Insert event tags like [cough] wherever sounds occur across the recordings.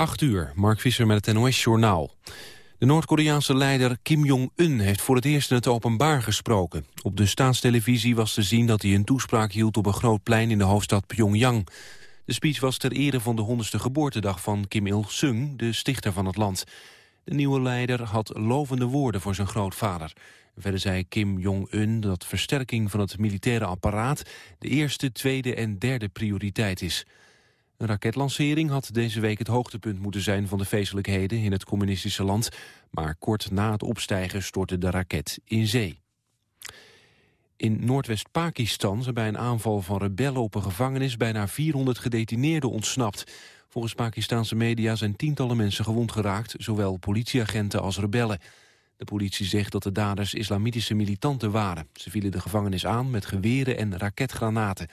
8 uur, Mark Visser met het NOS-journaal. De Noord-Koreaanse leider Kim Jong-un heeft voor het eerst in het openbaar gesproken. Op de staatstelevisie was te zien dat hij een toespraak hield op een groot plein in de hoofdstad Pyongyang. De speech was ter ere van de 100ste geboortedag van Kim Il-sung, de stichter van het land. De nieuwe leider had lovende woorden voor zijn grootvader. Verder zei Kim Jong-un dat versterking van het militaire apparaat... de eerste, tweede en derde prioriteit is. Een raketlancering had deze week het hoogtepunt moeten zijn van de feestelijkheden in het communistische land, maar kort na het opstijgen stortte de raket in zee. In Noordwest-Pakistan zijn bij een aanval van rebellen op een gevangenis bijna 400 gedetineerden ontsnapt. Volgens Pakistanse media zijn tientallen mensen gewond geraakt, zowel politieagenten als rebellen. De politie zegt dat de daders islamitische militanten waren. Ze vielen de gevangenis aan met geweren en raketgranaten.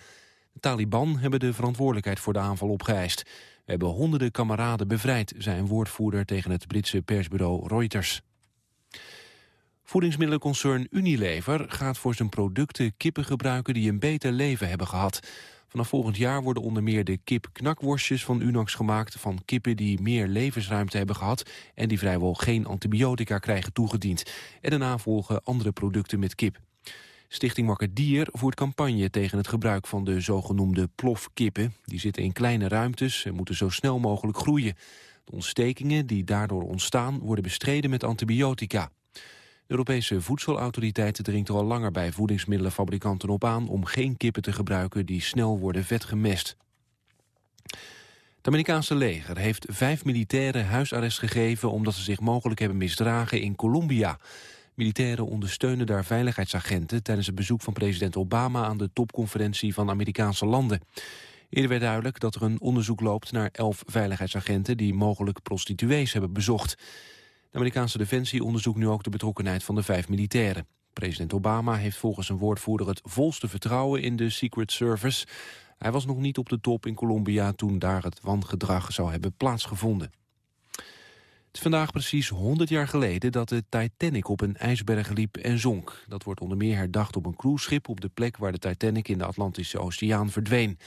Taliban hebben de verantwoordelijkheid voor de aanval opgeëist. We hebben honderden kameraden bevrijd, zei een woordvoerder tegen het Britse persbureau Reuters. Voedingsmiddelenconcern Unilever gaat voor zijn producten kippen gebruiken die een beter leven hebben gehad. Vanaf volgend jaar worden onder meer de kip-knakworstjes van Unox gemaakt... van kippen die meer levensruimte hebben gehad... en die vrijwel geen antibiotica krijgen toegediend. En daarna volgen andere producten met kip. Stichting Wakker Dier voert campagne tegen het gebruik van de zogenoemde plofkippen. Die zitten in kleine ruimtes en moeten zo snel mogelijk groeien. De ontstekingen die daardoor ontstaan worden bestreden met antibiotica. De Europese voedselautoriteit dringt er al langer bij voedingsmiddelenfabrikanten op aan... om geen kippen te gebruiken die snel worden vetgemest. Het Amerikaanse leger heeft vijf militairen huisarrest gegeven... omdat ze zich mogelijk hebben misdragen in Colombia. Militairen ondersteunen daar veiligheidsagenten... tijdens het bezoek van president Obama aan de topconferentie van Amerikaanse landen. Eerder werd duidelijk dat er een onderzoek loopt naar elf veiligheidsagenten... die mogelijk prostituees hebben bezocht. De Amerikaanse Defensie onderzoekt nu ook de betrokkenheid van de vijf militairen. President Obama heeft volgens een woordvoerder het volste vertrouwen in de Secret Service. Hij was nog niet op de top in Colombia toen daar het wangedrag zou hebben plaatsgevonden. Het is vandaag precies 100 jaar geleden dat de Titanic op een ijsberg liep en zonk. Dat wordt onder meer herdacht op een cruiseschip op de plek waar de Titanic in de Atlantische Oceaan verdween.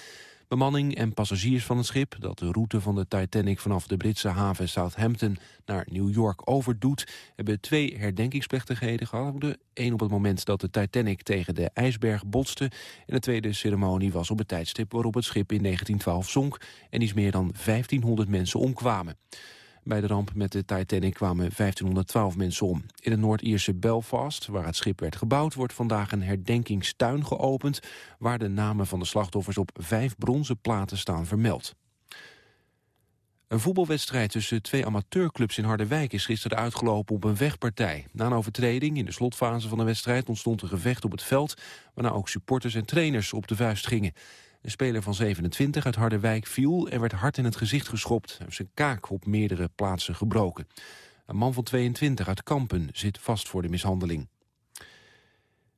Bemanning en passagiers van het schip, dat de route van de Titanic vanaf de Britse haven Southampton naar New York overdoet, hebben twee herdenkingsplechtigheden gehouden. Eén op het moment dat de Titanic tegen de ijsberg botste. En de tweede ceremonie was op het tijdstip waarop het schip in 1912 zonk en iets meer dan 1500 mensen omkwamen. Bij de ramp met de Titanic kwamen 1512 mensen om. In het Noord-Ierse Belfast, waar het schip werd gebouwd... wordt vandaag een herdenkingstuin geopend... waar de namen van de slachtoffers op vijf bronzen platen staan vermeld. Een voetbalwedstrijd tussen twee amateurclubs in Harderwijk... is gisteren uitgelopen op een wegpartij. Na een overtreding in de slotfase van de wedstrijd ontstond een gevecht op het veld... waarna ook supporters en trainers op de vuist gingen. Een speler van 27 uit Harderwijk viel en werd hard in het gezicht geschopt. Hij heeft zijn kaak op meerdere plaatsen gebroken. Een man van 22 uit Kampen zit vast voor de mishandeling.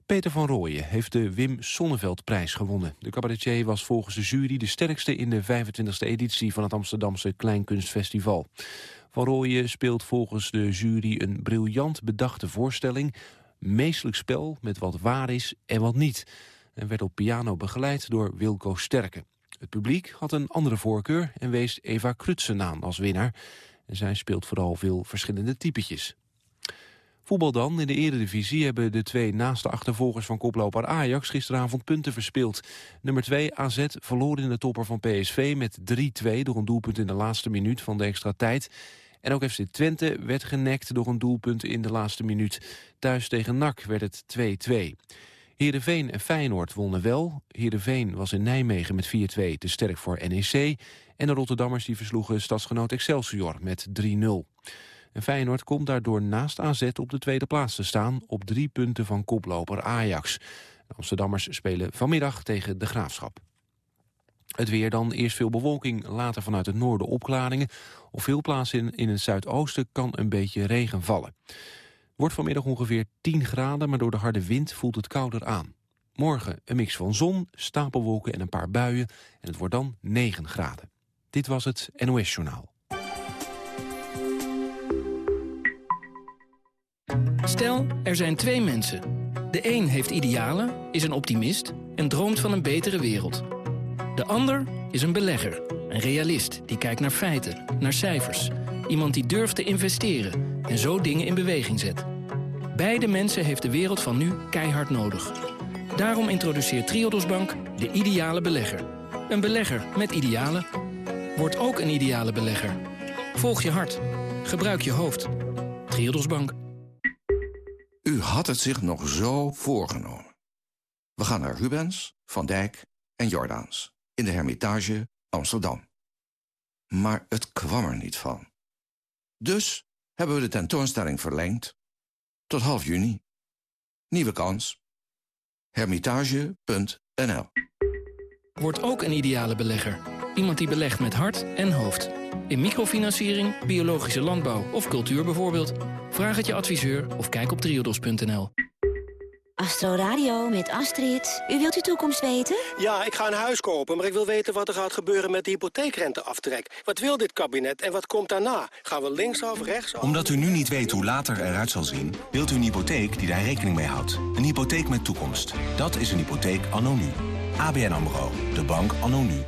Peter van Rooyen heeft de Wim Sonneveldprijs gewonnen. De cabaretier was volgens de jury de sterkste in de 25e editie van het Amsterdamse Kleinkunstfestival. Van Rooyen speelt volgens de jury een briljant bedachte voorstelling, meestelijk spel met wat waar is en wat niet en werd op piano begeleid door Wilco Sterke. Het publiek had een andere voorkeur en wees Eva Krutsen aan als winnaar. Zij speelt vooral veel verschillende typetjes. Voetbal dan. In de eredivisie hebben de twee naaste achtervolgers van koploper Ajax gisteravond punten verspeeld. Nummer 2 AZ verloor in de topper van PSV met 3-2 door een doelpunt in de laatste minuut van de extra tijd. En ook FC Twente werd genekt door een doelpunt in de laatste minuut. Thuis tegen NAC werd het 2-2. Heerenveen en Feyenoord wonnen wel. Heerenveen was in Nijmegen met 4-2 te sterk voor NEC. En de Rotterdammers die versloegen stadsgenoot Excelsior met 3-0. En Feyenoord komt daardoor naast AZ op de tweede plaats te staan... op drie punten van koploper Ajax. De Amsterdammers spelen vanmiddag tegen de Graafschap. Het weer dan, eerst veel bewolking, later vanuit het noorden opklaringen. Op veel plaatsen in, in het zuidoosten kan een beetje regen vallen. Wordt vanmiddag ongeveer 10 graden, maar door de harde wind voelt het kouder aan. Morgen een mix van zon, stapelwolken en een paar buien. En het wordt dan 9 graden. Dit was het NOS Journaal. Stel, er zijn twee mensen. De een heeft idealen, is een optimist en droomt van een betere wereld. De ander is een belegger Een realist die kijkt naar feiten, naar cijfers. Iemand die durft te investeren en zo dingen in beweging zet. Beide mensen heeft de wereld van nu keihard nodig. Daarom introduceert Triodos Bank de ideale belegger. Een belegger met idealen. Word ook een ideale belegger. Volg je hart. Gebruik je hoofd. Triodos Bank. U had het zich nog zo voorgenomen. We gaan naar Rubens, Van Dijk en Jordaans in de Hermitage Amsterdam. Maar het kwam er niet van. Dus hebben we de tentoonstelling verlengd tot half juni. Nieuwe kans. Hermitage.nl Word ook een ideale belegger. Iemand die belegt met hart en hoofd. In microfinanciering, biologische landbouw of cultuur bijvoorbeeld. Vraag het je adviseur of kijk op triodos.nl. Astro Radio met Astrid. U wilt uw toekomst weten? Ja, ik ga een huis kopen, maar ik wil weten wat er gaat gebeuren met de hypotheekrenteaftrek. Wat wil dit kabinet en wat komt daarna? Gaan we linksaf, rechtsaf? Omdat u nu niet weet hoe later eruit zal zien... wilt u een hypotheek die daar rekening mee houdt. Een hypotheek met toekomst. Dat is een hypotheek anno nu. ABN AMRO. De bank anno nu.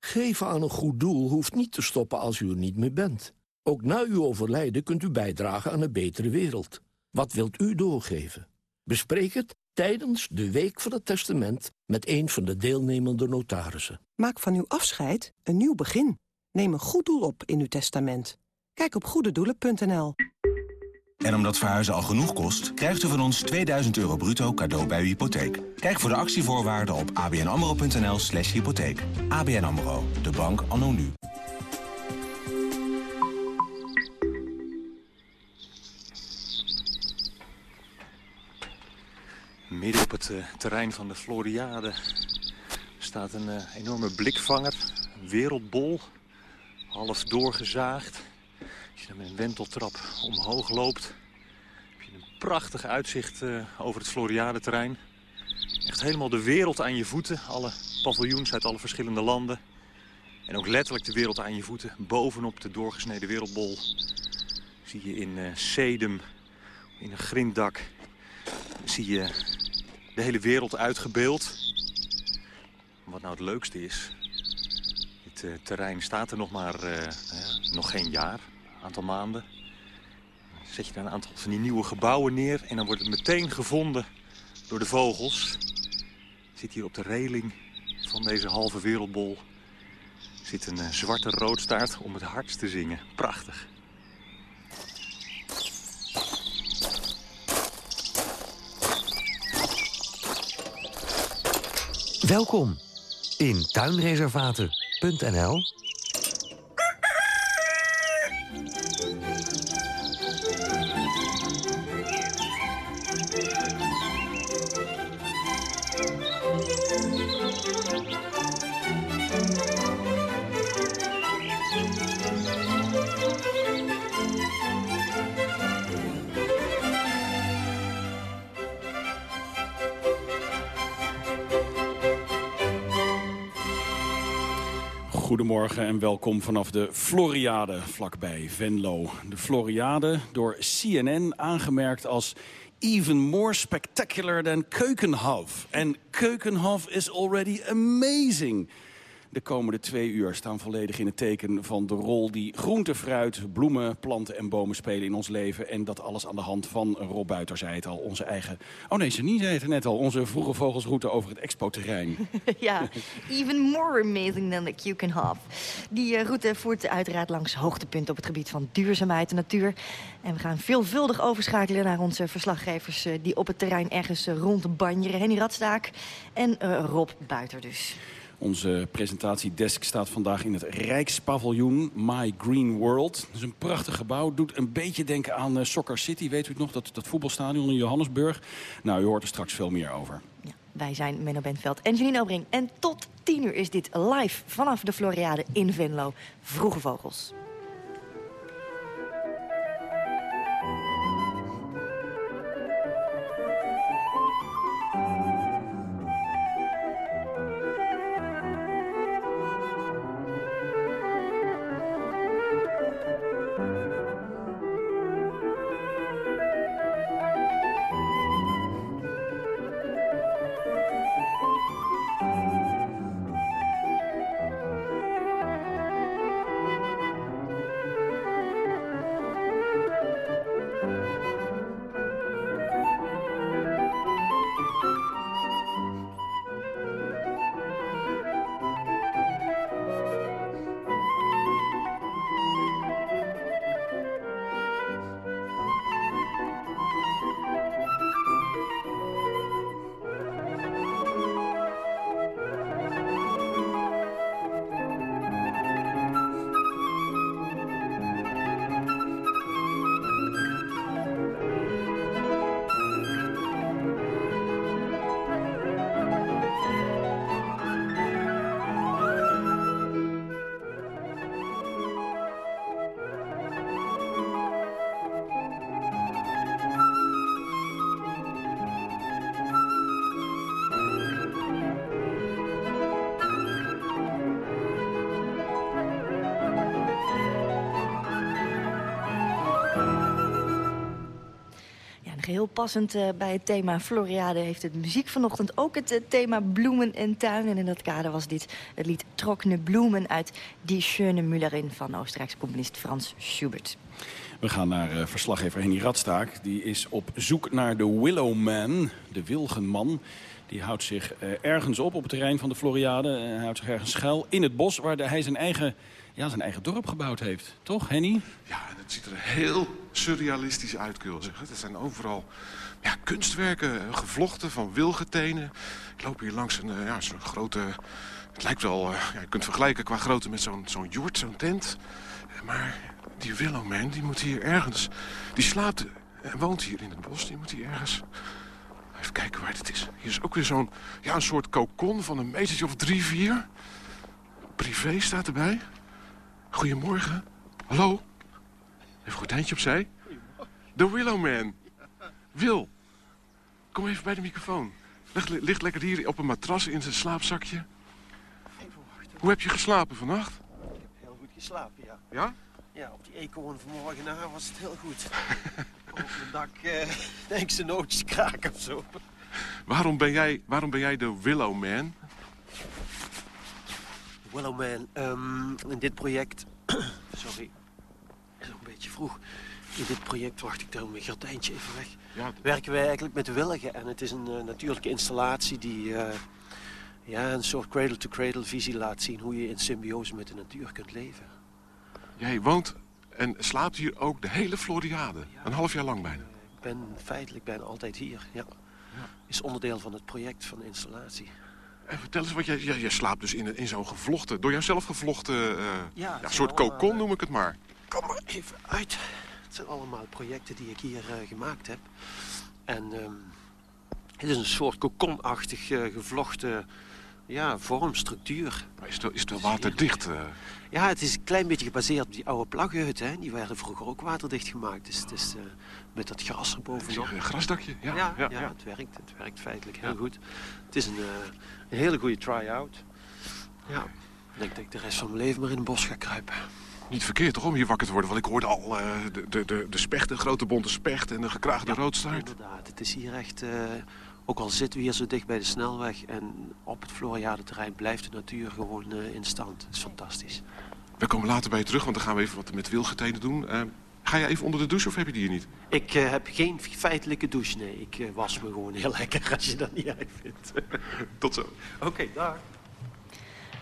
Geven aan een goed doel hoeft niet te stoppen als u er niet meer bent. Ook na uw overlijden kunt u bijdragen aan een betere wereld. Wat wilt u doorgeven? Bespreek het tijdens de Week van het Testament met een van de deelnemende notarissen. Maak van uw afscheid een nieuw begin. Neem een goed doel op in uw testament. Kijk op goededoelen.nl. En omdat verhuizen al genoeg kost... krijgt u van ons 2000 euro bruto cadeau bij uw hypotheek. Kijk voor de actievoorwaarden op abnamro.nl slash hypotheek. ABN AMRO, de bank anno nu. Midden op het uh, terrein van de Floriade staat een uh, enorme blikvanger, een wereldbol, half doorgezaagd. Als je dan met een wenteltrap omhoog loopt, heb je een prachtig uitzicht uh, over het Floriade-terrein. Echt helemaal de wereld aan je voeten, alle paviljoens uit alle verschillende landen. En ook letterlijk de wereld aan je voeten, bovenop de doorgesneden wereldbol. Zie je in Sedum, in een grinddak, zie je de hele wereld uitgebeeld. Wat nou het leukste is, dit uh, terrein staat er nog maar uh, uh, nog geen jaar, een aantal maanden. Zet je daar een aantal van die nieuwe gebouwen neer en dan wordt het meteen gevonden door de vogels. Zit hier op de reling van deze halve wereldbol zit een zwarte roodstaart om het hardst te zingen. Prachtig. Welkom in tuinreservaten.nl welkom vanaf de Floriade vlakbij Venlo. De Floriade door CNN aangemerkt als even more spectacular than Keukenhof. En Keukenhof is already amazing. De komende twee uur staan volledig in het teken van de rol die groente, fruit, bloemen, planten en bomen spelen in ons leven. En dat alles aan de hand van Rob Buiter, zei het al, onze eigen... Oh nee, Janine zei het net al, onze vroege vogelsroute over het expo-terrein. [laughs] ja, even more amazing than the Keukenhof. Die uh, route voert uiteraard langs hoogtepunten op het gebied van duurzaamheid en natuur. En we gaan veelvuldig overschakelen naar onze verslaggevers... Uh, die op het terrein ergens uh, rondbanjeren. Henny Radstaak en Rob Buiter dus. Onze presentatiedesk staat vandaag in het Rijkspaviljoen My Green World. Het is een prachtig gebouw. Doet een beetje denken aan uh, Soccer City. Weet u het nog? Dat, dat voetbalstadion in Johannesburg. Nou, u hoort er straks veel meer over. Ja, wij zijn Menno Bentveld en Janine Obring. En tot 10 uur is dit live vanaf de Floriade in Venlo. Vroege Vogels. Passend uh, bij het thema Floriade heeft het muziek vanochtend ook het uh, thema bloemen en tuin. En in dat kader was dit het lied Trockene Bloemen uit Die Schöne Müllerin van Oostenrijkse componist Frans Schubert. We gaan naar uh, verslaggever Henny Radstaak. Die is op zoek naar de Willowman, de wilgenman. Die houdt zich ergens op op het terrein van de Floriade. Hij houdt zich ergens schuil in het bos waar de, hij zijn eigen, ja, zijn eigen dorp gebouwd heeft. Toch, Henny? Ja, en het ziet er heel surrealistisch uit, kun je zeggen. Er zijn overal ja, kunstwerken, gevlochten van wilgetenen. Ik loop hier langs een uh, ja, zo'n grote... Het lijkt wel, ja, je kunt vergelijken qua grootte met zo'n zo'n jort, zo'n tent. Maar die Willowman, die moet hier ergens... Die slaapt en woont hier in het bos. Die moet hier ergens... Even kijken waar het is. Hier is ook weer zo'n ja, een soort kokon van een metertje of drie, vier. Privé staat erbij. Goedemorgen. Hallo. Even een eindje opzij. De Willowman. Wil. Kom even bij de microfoon. Ligt, ligt lekker hier op een matras in zijn slaapzakje. Hoe heb je geslapen vannacht? Ik heb heel goed geslapen, ja. Ja? Ja, op die eekhoorn vanmorgen na was het heel goed. op mijn dak uh, [laughs] denk ik zijn nootjes kraken of zo. Waarom ben jij, waarom ben jij de Willowman? Willowman, um, in dit project... [coughs] Sorry, is nog een beetje vroeg. In dit project, wacht ik daar mijn gardijntje even weg. Ja, Werken wij eigenlijk met wilgen. En het is een uh, natuurlijke installatie die... Uh, ja, een soort cradle-to-cradle -cradle visie laat zien... hoe je in symbiose met de natuur kunt leven. Jij woont en slaapt hier ook de hele Floriade. Een half jaar lang bijna. Ik ben feitelijk bijna altijd hier, ja. ja. Is onderdeel van het project van de installatie. En vertel eens, wat jij, jij, jij slaapt dus in, in zo'n gevlochten, door jouzelf gevlochten, uh, ja, ja, soort kokon noem ik het maar. Kom maar even uit. Het zijn allemaal projecten die ik hier uh, gemaakt heb. En um, het is een soort kokonachtig uh, gevlochten ja, vorm, structuur. Maar is het, is het wel waterdicht? Uh... Ja, het is een klein beetje gebaseerd op die oude plaggenhutten. Die werden vroeger ook waterdicht gemaakt. Dus het is uh, met dat gras erbovenop. Een grasdakje? Ja, ja, ja, ja, ja, het werkt. Het werkt feitelijk heel goed. Het is een, uh, een hele goede try-out. Ja, ik denk dat ik de rest van mijn leven maar in een bos ga kruipen. Niet verkeerd toch om hier wakker te worden? Want ik hoorde al de, de, de, de specht, de grote bonte specht en de gekraagde ja, roodstaart. inderdaad. Het is hier echt... Ook al zitten we hier zo dicht bij de snelweg en op het Floriade-terrein blijft de natuur gewoon uh, in stand. Dat is fantastisch. We komen later bij je terug, want dan gaan we even wat met wilgetenen doen. Uh, ga je even onder de douche of heb je die hier niet? Ik uh, heb geen feitelijke douche, nee. Ik was me gewoon heel [laughs] lekker als je dat niet uit vindt. Tot zo. Oké, okay, daar.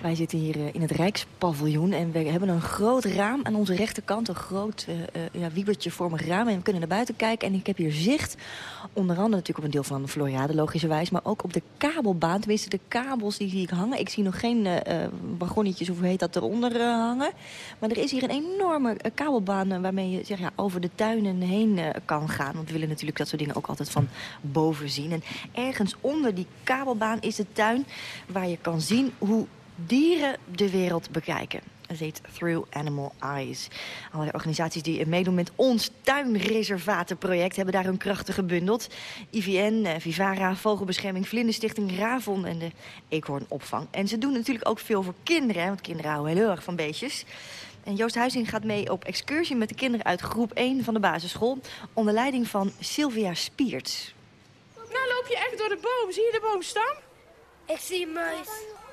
Wij zitten hier in het Rijkspaviljoen en we hebben een groot raam aan onze rechterkant. Een groot uh, ja, wiebertje-vormig raam en we kunnen naar buiten kijken. En ik heb hier zicht, onder andere natuurlijk op een deel van de Floriade logischerwijs... maar ook op de kabelbaan, tenminste de kabels die zie ik hangen. Ik zie nog geen uh, wagonnetjes, of hoe heet dat, eronder hangen. Maar er is hier een enorme kabelbaan waarmee je zeg, ja, over de tuinen heen kan gaan. Want we willen natuurlijk dat soort dingen ook altijd van boven zien. En ergens onder die kabelbaan is de tuin waar je kan zien hoe dieren de wereld bekijken. Dat heet Through Animal Eyes. Allerlei organisaties die meedoen met ons tuinreservatenproject... hebben daar hun krachten gebundeld. IVN, Vivara, Vogelbescherming, Vlinderstichting, Ravon en de Eekhoornopvang. En ze doen natuurlijk ook veel voor kinderen, want kinderen houden heel erg van beestjes. En Joost Huizing gaat mee op excursie met de kinderen uit groep 1 van de basisschool... onder leiding van Sylvia Spiert. Nou loop je echt door de boom. Zie je de boom staan? Ik zie een muis.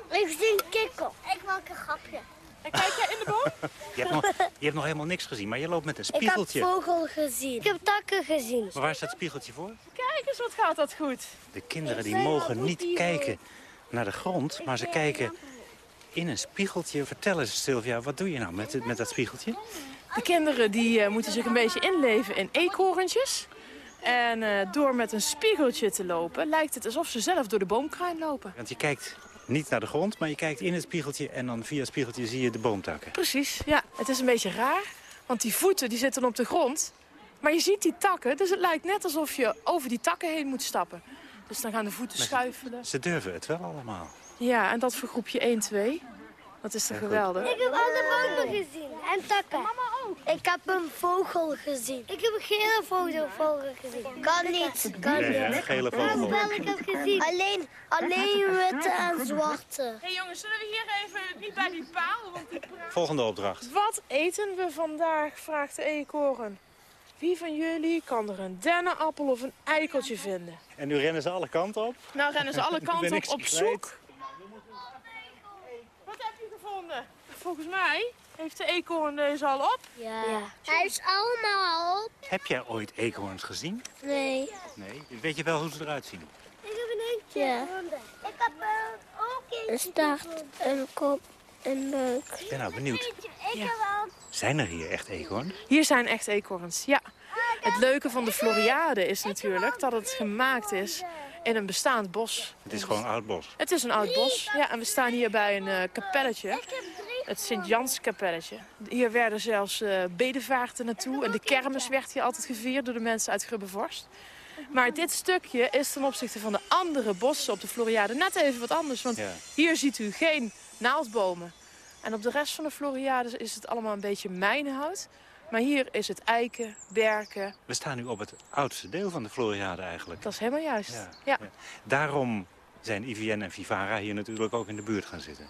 Ik zie een kikkel. Ik maak een grapje. En kijk jij in de boom? [laughs] Je hebt, nog, je hebt nog helemaal niks gezien, maar je loopt met een spiegeltje. Ik heb vogel gezien. Ik heb takken gezien. Maar waar is dat spiegeltje voor? Kijk eens, wat gaat dat goed. De kinderen die mogen niet kijken naar de grond, maar ze kijken in een spiegeltje. Vertel eens, Sylvia, wat doe je nou met, met dat spiegeltje? De kinderen die, uh, moeten zich een beetje inleven in eekhoorntjes. En uh, door met een spiegeltje te lopen, lijkt het alsof ze zelf door de boomkruin lopen. Want je kijkt niet naar de grond, maar je kijkt in het spiegeltje... en dan via het spiegeltje zie je de boomtakken. Precies, ja. Het is een beetje raar, want die voeten die zitten op de grond. Maar je ziet die takken, dus het lijkt net alsof je over die takken heen moet stappen. Dus dan gaan de voeten maar schuifelen. Ze durven het wel allemaal. Ja, en dat voor groepje 1, 2. Dat is toch ja, geweldig? Ik heb alle bomen gezien en takken. Mama ook. Ik heb een vogel gezien. Ik heb een gele vogel gezien. Kan niet, kan niet. Ja, gele vogel. Wel, ik heb gezien. Alleen, alleen witte en zwarte. Hé hey jongens, zullen we hier even niet bij die paal? Want die Volgende opdracht. Wat eten we vandaag, vraagt de eekhoorn. Wie van jullie kan er een dennenappel of een eikeltje vinden? En nu rennen ze alle kanten op. Nou rennen ze alle [laughs] kanten op op zoek. Volgens mij heeft de eekhoorn deze al op. Ja. Hij is allemaal al op. Heb jij ooit eekhoorns gezien? Nee. Nee. Weet je wel hoe ze eruit zien? Ik heb een eentje. Ja. Ik heb er ook eentje. Een staart, een kop, een leuk. Ik ben nou benieuwd. Ik heb wel. Zijn er hier echt eekhoorns? Hier zijn echt eekhoorns, ja. Het leuke van de Floriade is natuurlijk dat het gemaakt is in een bestaand bos. Het is gewoon oud bos. Het is een oud bos, ja. En we staan hier bij een eh, kapelletje. Het Sint-Jans kapelletje. Hier werden zelfs eh bedevaarten naartoe. En de kermis werd hier altijd gevierd door de mensen uit Grubbevorst. Maar dit stukje is ten opzichte van de andere bossen op de Floriade net even wat anders. Want Ja. hier ziet u geen naaldbomen. En op de rest van de Floriade is het allemaal een beetje mijnhout. Maar hier is het eiken, berken. We staan nu op het oudste deel van de Floriade eigenlijk. Dat is helemaal juist. Ja. Ja, Daarom zijn IVN en Vivara hier natuurlijk ook in de buurt gaan zitten.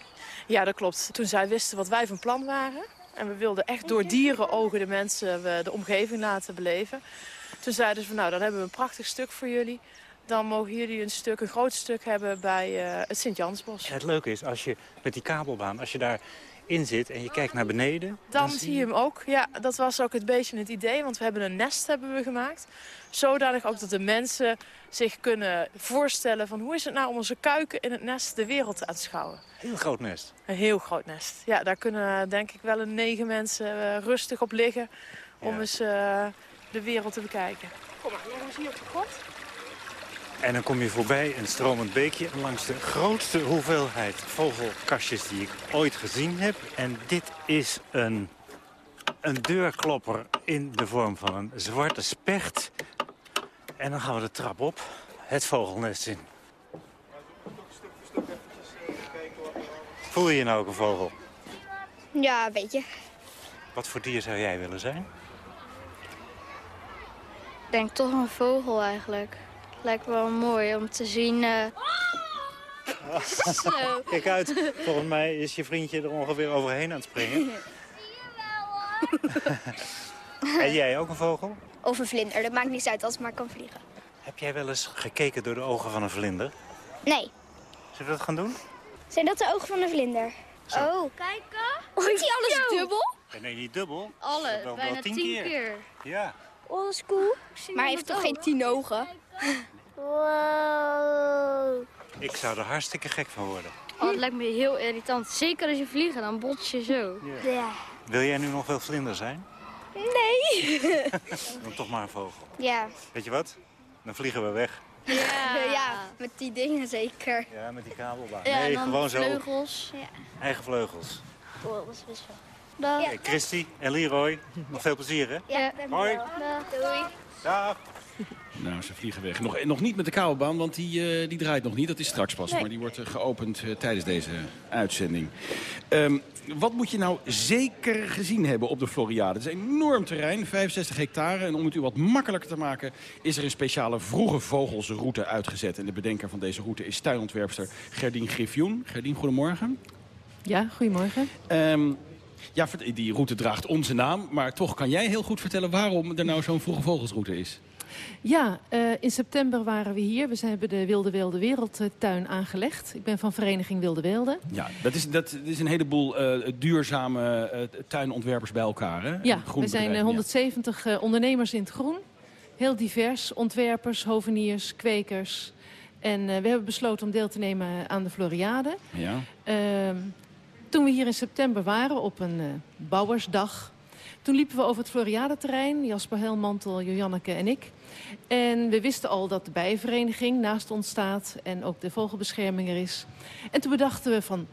ja dat klopt. Toen zij wisten wat wij van plan waren... en we wilden echt door dierenogen de mensen eh, de omgeving laten beleven... toen zeiden ze van nou, dan hebben we een prachtig stuk voor jullie. Dan mogen jullie een stuk, een groot stuk hebben bij eh, het Sint-Jansbos. Het leuke is, als je met die kabelbaan, als je daar in zit en je kijkt naar beneden... Dan zie je hem ook. Ja, dat was ook een beetje het idee. Want we hebben een nest hebben we gemaakt. Zodanig ook dat de mensen zich kunnen voorstellen... van hoe is het nou om onze kuiken in het nest de wereld te aanschouwen. Heel groot nest. Een heel groot nest. Ja, daar kunnen denk ik wel een negen mensen eh, rustig op liggen... om Ja. eens eh, de wereld te bekijken. Kom maar, we ze hier op de grond. En dan kom je voorbij een stromend beekje langs de grootste hoeveelheid vogelkastjes die ik ooit gezien heb. En dit is een, een deurklopper in de vorm van een zwarte specht. En dan gaan we de trap op, het vogelnest in. Voel je je nou ook een vogel? Ja, een beetje. Wat voor dier zou jij willen zijn? Ik denk toch een vogel eigenlijk. Lijkt wel mooi om te zien. eh. [laughs] Zo. Kijk uit, volgens mij is je vriendje er ongeveer overheen aan het springen. [laughs] en jij ook een vogel? Of een vlinder, dat maakt niets uit als het maar kan vliegen. Heb jij wel eens gekeken door de ogen van een vlinder? Nee. Zullen we dat gaan doen? Zijn dat de ogen van een vlinder? Oh. Kijken. Is die alles dubbel? Eh, Nee, niet dubbel. Alle, Wel- wel bijna tien tien, keer. keer. Ja. Oh, dat is cool. Maar hij heeft toch geen tien ogen? Wow. Ik zou er hartstikke gek van worden. Oh, het lijkt me heel irritant. Zeker als je vliegt, dan bots je zo. Ja. Wil jij nu nog wel vlinder zijn? Nee. [laughs] Dan toch maar een vogel. ja. Weet je wat? Dan vliegen we weg. Ja. ja, met die dingen zeker. Ja, met die kabelbaan. Ja, nee, en dan gewoon zo. vleugels. Ja. Eigen vleugels. Oh, dat is best wel. Dag. Christy en Leroy, nog veel plezier hè? Ja, Hoi. Doei. Dag. Nou, ze vliegen weg. Nog, nog niet met de kabelbaan, want die, eh, die draait nog niet. Dat is straks pas. Nee. Maar die wordt eh, geopend eh, tijdens deze uitzending. Ehm, wat moet je nou zeker gezien hebben op de Floriade? Het is een enorm terrein, 65 hectare. En om het u wat makkelijker te maken... is er een speciale vroege vogelsroute uitgezet. En de bedenker van deze route is tuinontwerpster Gerdien Griffioen. Gerdien, goedemorgen. Ja, goedemorgen. Ehm, ja, die route draagt onze naam. Maar toch kan jij heel goed vertellen waarom er nou zo'n vroege vogelsroute is. Ja, eh, in september waren we hier. We zijn- hebben de Wilde Wilde Wereldtuin aangelegd. Ik ben van vereniging Wilde Wilde. Ja, dat is, dat is een heleboel eh, duurzame eh, tuinontwerpers bij elkaar. Hè? Ja, we zijn eh, bedrijven, 170 eh, ondernemers in het groen. Heel divers. Ontwerpers, hoveniers, kwekers. En we hebben besloten om deel te nemen aan de Floriade. Ja. Toen we hier in september waren op een eh, bouwersdag... toen liepen we over het Floriade-terrein. Jasper Helmantel, Joanneke en ik. En we wisten al dat de bijenvereniging naast ons staat... en ook de vogelbescherming er is. En toen bedachten we van...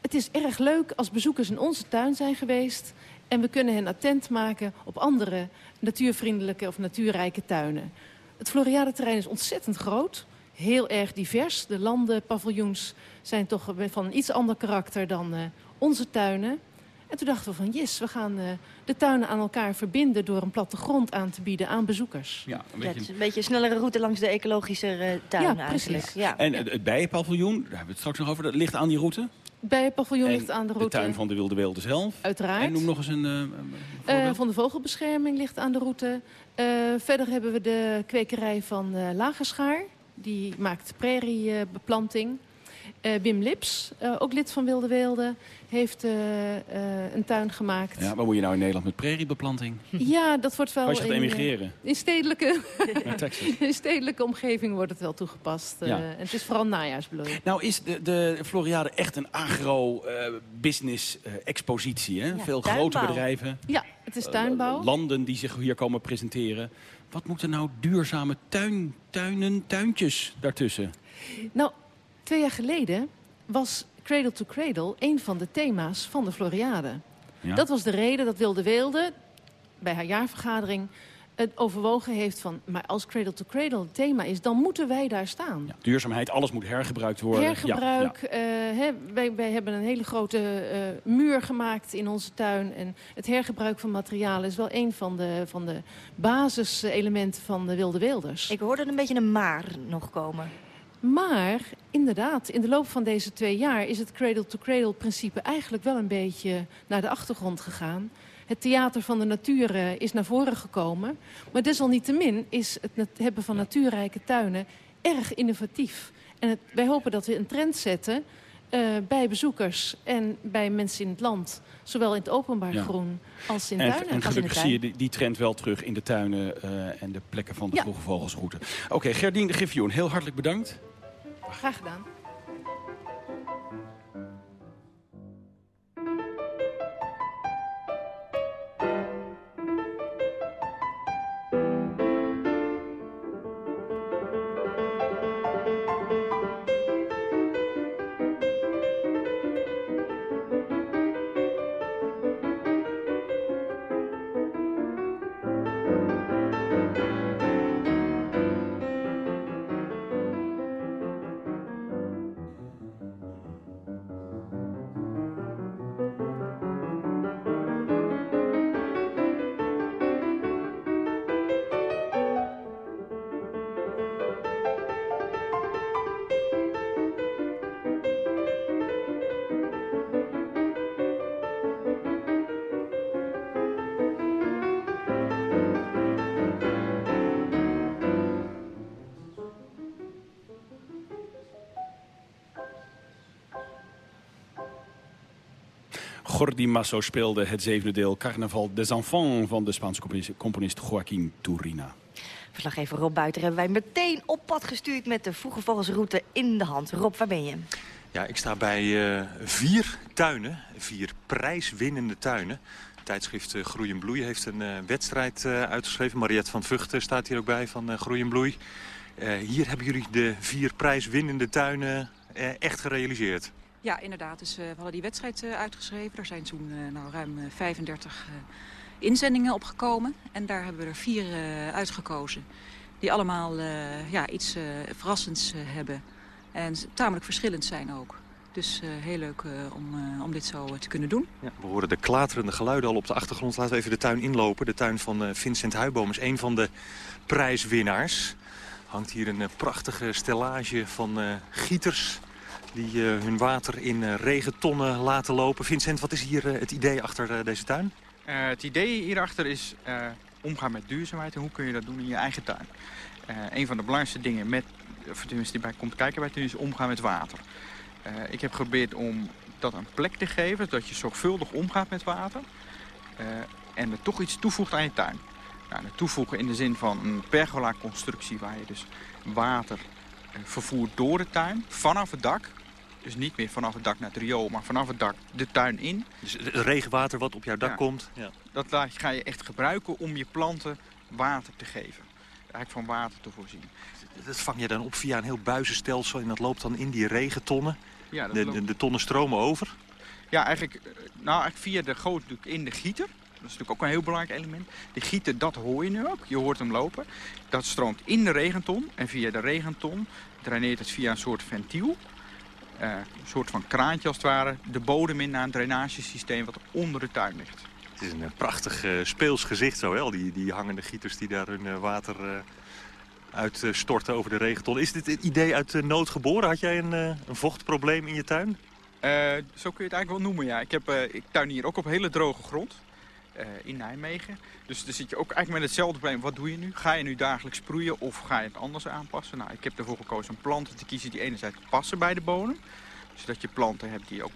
het is erg leuk als bezoekers in onze tuin zijn geweest... en we kunnen hen attent maken op andere natuurvriendelijke of natuurrijke tuinen. Het Floriade-terrein is ontzettend groot, heel erg divers. De landen, paviljoens zijn toch van een iets ander karakter dan eh, onze tuinen. En toen dachten we van yes, we gaan uh, de tuinen aan elkaar verbinden... door een plattegrond aan te bieden aan bezoekers. Ja, een beetje, ja, een, beetje een snellere route langs de ecologische uh, tuin ja, eigenlijk. Precies. Ja, En het, het bijenpaviljoen, daar hebben we het straks nog over, dat ligt aan die route? Bijenpaviljoen ligt aan de route. de tuin van de Wilde Weelde zelf? Uiteraard. En noem nog eens een, uh, een Van de vogelbescherming ligt aan de route. verder hebben we de kwekerij van Lagerschaar. Die maakt prairiebeplanting. Uh, Wim Lips, uh, ook lid van Wilde Weelde, heeft uh, een tuin gemaakt. Ja, waar moet je nou in Nederland met prairiebeplanting? [laughs] Ja, dat wordt wel... Als je gaat emigreren? In stedelijke, [laughs] in stedelijke omgeving wordt het wel toegepast. Ja. en het is vooral najaarsbloei. Nou is de, de Floriade echt een agro-business-expositie, hè? Ja, Veel tuinbouw. grote bedrijven. Ja, het is tuinbouw. landen die zich hier komen presenteren. Wat moeten nou duurzame tuin, tuinen, tuintjes daartussen? Nou, twee jaar geleden was Cradle to Cradle een van de thema's van de Floriade. Ja. Dat was de reden dat Wilde Weelde bij haar jaarvergadering het overwogen heeft van... maar als Cradle to Cradle het thema is, dan moeten wij daar staan. Ja, duurzaamheid, alles moet hergebruikt worden. Hergebruik. Ja, eh, hè, wij, wij hebben een hele grote eh, muur gemaakt in onze tuin. En het hergebruik van materialen is wel een van de, van de basiselementen van de Wilde Weelders. Ik hoorde een beetje een maar nog komen. Maar inderdaad, in de loop van deze twee jaar is het cradle-to-cradle-principe eigenlijk wel een beetje naar de achtergrond gegaan. Het theater van de natuur uh, is naar voren gekomen. Maar desalniettemin is het hebben van natuurrijke tuinen erg innovatief. En het, wij hopen dat we een trend zetten uh, bij bezoekers en bij mensen in het land. Zowel in het openbaar Ja. groen als in En, tuinen. en gelukkig tuin. zie je die, die trend wel terug in de tuinen eh, en de plekken van de Ja. vroege vogelsroute. Oké, Gerdien de Griffioen, heel hartelijk bedankt. Graag gedaan. Gordi Masso speelde het zevende deel Carnaval des Enfants van de Spaanse componist, componist Joaquín Turina. Verslaggever Rob Buiter hebben wij meteen op pad gestuurd met de vroege vogelsroute in de hand. Rob, waar ben je? Ja, ik sta bij eh, vier tuinen, vier prijswinnende tuinen. Tijdschrift eh, Groei en Bloei heeft een eh, wedstrijd eh, uitgeschreven. Mariette van Vught staat hier ook bij van eh, Groei en Bloei. Eh, hier hebben jullie de vier prijswinnende tuinen eh, echt gerealiseerd. Ja, inderdaad. Dus, eh, we hadden die wedstrijd eh, uitgeschreven. Er zijn toen eh, nou, ruim eh, 35 eh, inzendingen opgekomen. En daar hebben we er vier uitgekozen. Die allemaal ja, iets verrassends hebben. En tamelijk verschillend zijn ook. Dus heel leuk om, om dit zo te kunnen doen. Ja, we horen de klaterende geluiden al op de achtergrond. Laten we even de tuin inlopen. De tuin van Vincent Huiboom is een van de prijswinnaars. Hangt hier een prachtige stellage van gieters... die eh, hun water in eh, regentonnen laten lopen. Vincent, wat is hier eh, het idee achter deze tuin? Het idee hierachter is omgaan met duurzaamheid en hoe kun je dat doen in je eigen tuin. Een van de belangrijkste dingen met, of tenminste die bij komt kijken bij het is omgaan met water. Ik heb geprobeerd om dat een plek te geven, dat je zorgvuldig omgaat met water. en er toch iets toevoegt aan je tuin. Nou, dat toevoegen in de zin van een pergola-constructie waar je dus water vervoert door de tuin, vanaf het dak. Dus niet meer vanaf het dak naar het riool, maar vanaf het dak de tuin in. Dus het regenwater wat op jouw dak Ja. komt. Ja. Dat ga je echt gebruiken om je planten water te geven. Eigenlijk van water te voorzien. Dat vang je dan op via een heel buizenstelsel... en dat loopt dan in die regentonnen. Ja, dat de, loopt- de, de tonnen stromen over. Ja, eigenlijk, eh, nou, eigenlijk via de goot in de gieter. Dat is natuurlijk ook een heel belangrijk element. De gieter, dat hoor je nu ook. Je hoort hem lopen. Dat stroomt in de regenton. En via de regenton draineert het via een soort ventiel. Eh, een soort van kraantje als het ware, de bodem in naar een drainagesysteem wat onder de tuin ligt. Het is een eh, prachtig uh, speels gezicht zo, hè? Die, die hangende gieters die daar hun water uitstorten over de regenton. Is dit het idee uit de nood geboren? Had jij een, een vochtprobleem in je tuin? zo kun je het eigenlijk wel noemen, ja. Ik, heb, ik tuin hier ook op hele droge grond. In Nijmegen. Dus dan zit je ook eigenlijk met hetzelfde probleem. Wat doe je nu? Ga je nu dagelijks sproeien of ga je het anders aanpassen? Nou, ik heb ervoor gekozen om planten te kiezen die enerzijds passen bij de bodem. Zodat je planten hebt die ook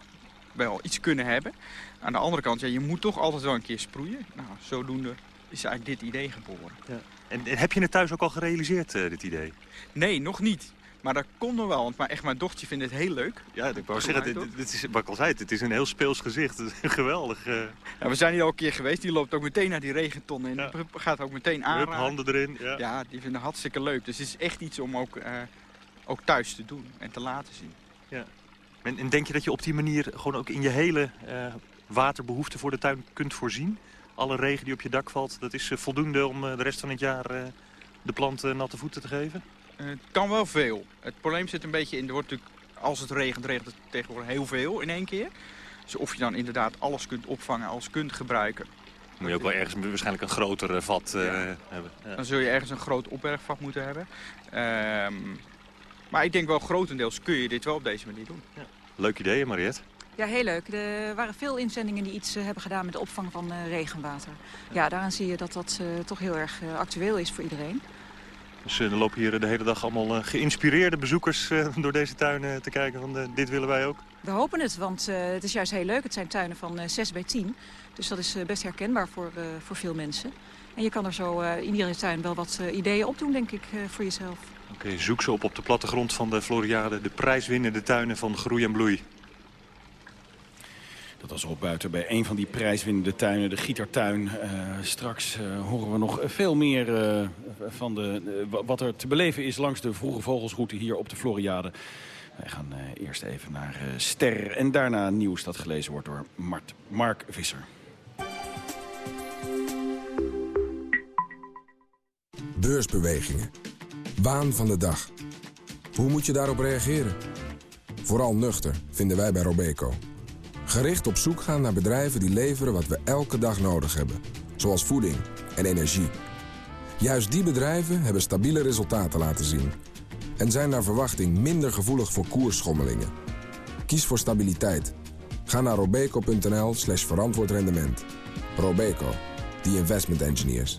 wel iets kunnen hebben. Aan de andere kant, ja, je moet toch altijd wel een keer sproeien. Nou, zodoende is eigenlijk dit idee geboren. Ja. En, en, heb je het thuis ook al gerealiseerd, uh, dit idee? Nee, nog niet. Maar dat komt nog wel, want maar echt mijn dochtertje vindt het heel leuk. Ja, ik wou zeggen, dit, dit, is, wat ik al zei, het is een heel speels gezicht. Geweldig. Uh... Ja, we zijn hier al een keer geweest, die loopt ook meteen naar die regenton en ja. gaat ook meteen aan. handen erin. Ja. ja, die vinden het hartstikke leuk. Dus het is echt iets om ook, uh, ook thuis te doen en te laten zien. Ja. En, en, denk je dat je op die manier gewoon ook in je hele uh, waterbehoefte voor de tuin kunt voorzien? Alle regen die op je dak valt, dat is voldoende om de rest van het jaar de planten natte voeten te geven? Het kan wel veel. Het probleem zit een beetje in, er wordt natuurlijk, als het regent, regent het tegenwoordig heel veel in één keer. Dus of je dan inderdaad alles kunt opvangen, alles kunt gebruiken. Moet je ook wel ergens waarschijnlijk een groter vat uh, hebben. Ja. Dan zul je ergens een groot opbergvat moeten hebben. Um, maar ik denk wel grotendeels kun je dit wel op deze manier doen. Ja. Leuk idee, Mariette. Ja, heel leuk. Er waren veel inzendingen die iets uh, hebben gedaan met de opvang van uh, regenwater. Ja, daaraan zie je dat dat toch heel erg actueel is voor iedereen. Dus uh, er lopen hier de hele dag allemaal uh, geïnspireerde bezoekers uh, door deze tuinen te kijken van dit willen wij ook. We hopen het, want het is juist heel leuk. Het zijn tuinen van 6 bij 10. Dus dat is best herkenbaar voor, voor veel mensen. En je kan er zo in iedere tuin wel wat ideeën opdoen, denk ik, voor jezelf. Oké, okay, zoek ze op op de plattegrond van de Floriade. De prijswinnende tuinen van groei en bloei. Dat was op buiten bij een van die prijswinnende tuinen, de Gietertuin. Uh, straks uh, horen we nog veel meer uh, van de, wat er te beleven is langs de vroege vogelsroute hier op de Floriade. Wij gaan eerst even naar Ster en daarna nieuws dat gelezen wordt door Mart, Mark Visser. Beursbewegingen. Waan van de dag. Hoe moet je daarop reageren? Vooral nuchter, vinden wij bij Robeco. Gericht op zoek gaan naar bedrijven die leveren wat we elke dag nodig hebben. Zoals voeding en energie. Juist die bedrijven hebben stabiele resultaten laten zien. En zijn naar verwachting minder gevoelig voor koersschommelingen. Kies voor stabiliteit. Ga naar robeco.nl slash verantwoord rendement. Robeco, the investment engineers.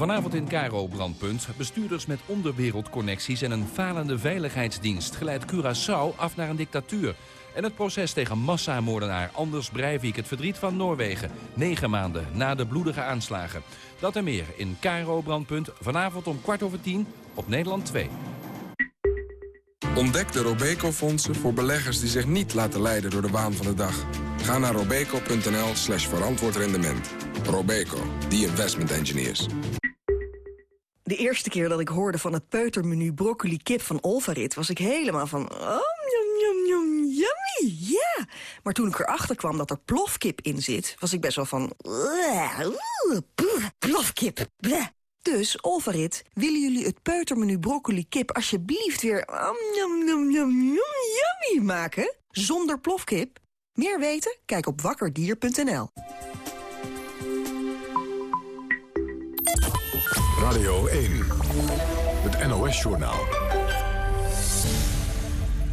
Vanavond in Cairo brandpunt. Bestuurders met onderwereldconnecties en een falende veiligheidsdienst... geleidt Curaçao af naar een dictatuur. En het proces tegen massamoordenaar Anders Breivik. Het verdriet van Noorwegen. Negen maanden na de bloedige aanslagen. Dat en meer in Cairo brandpunt. Vanavond om kwart over tien op Nederland 2. Ontdek de Robeco-fondsen voor beleggers die zich niet laten leiden door de waan van de dag. Ga naar robeco.nl slash verantwoord rendement. Robeco, the investment engineers. De eerste keer dat ik hoorde van het peutermenu broccoli kip van Olvarit... was ik helemaal van... Oh, yum, yum, yum, yummy, ja. Maar toen ik erachter kwam dat er plofkip in zit... was ik best wel van... Plofkip. Dus, Olvarit, willen jullie het peutermenu broccoli kip... alsjeblieft weer yum, yum, yum, yummy maken? Zonder plofkip? Meer weten? Kijk op wakkerdier.nl. Radio 1, het NOS-journaal.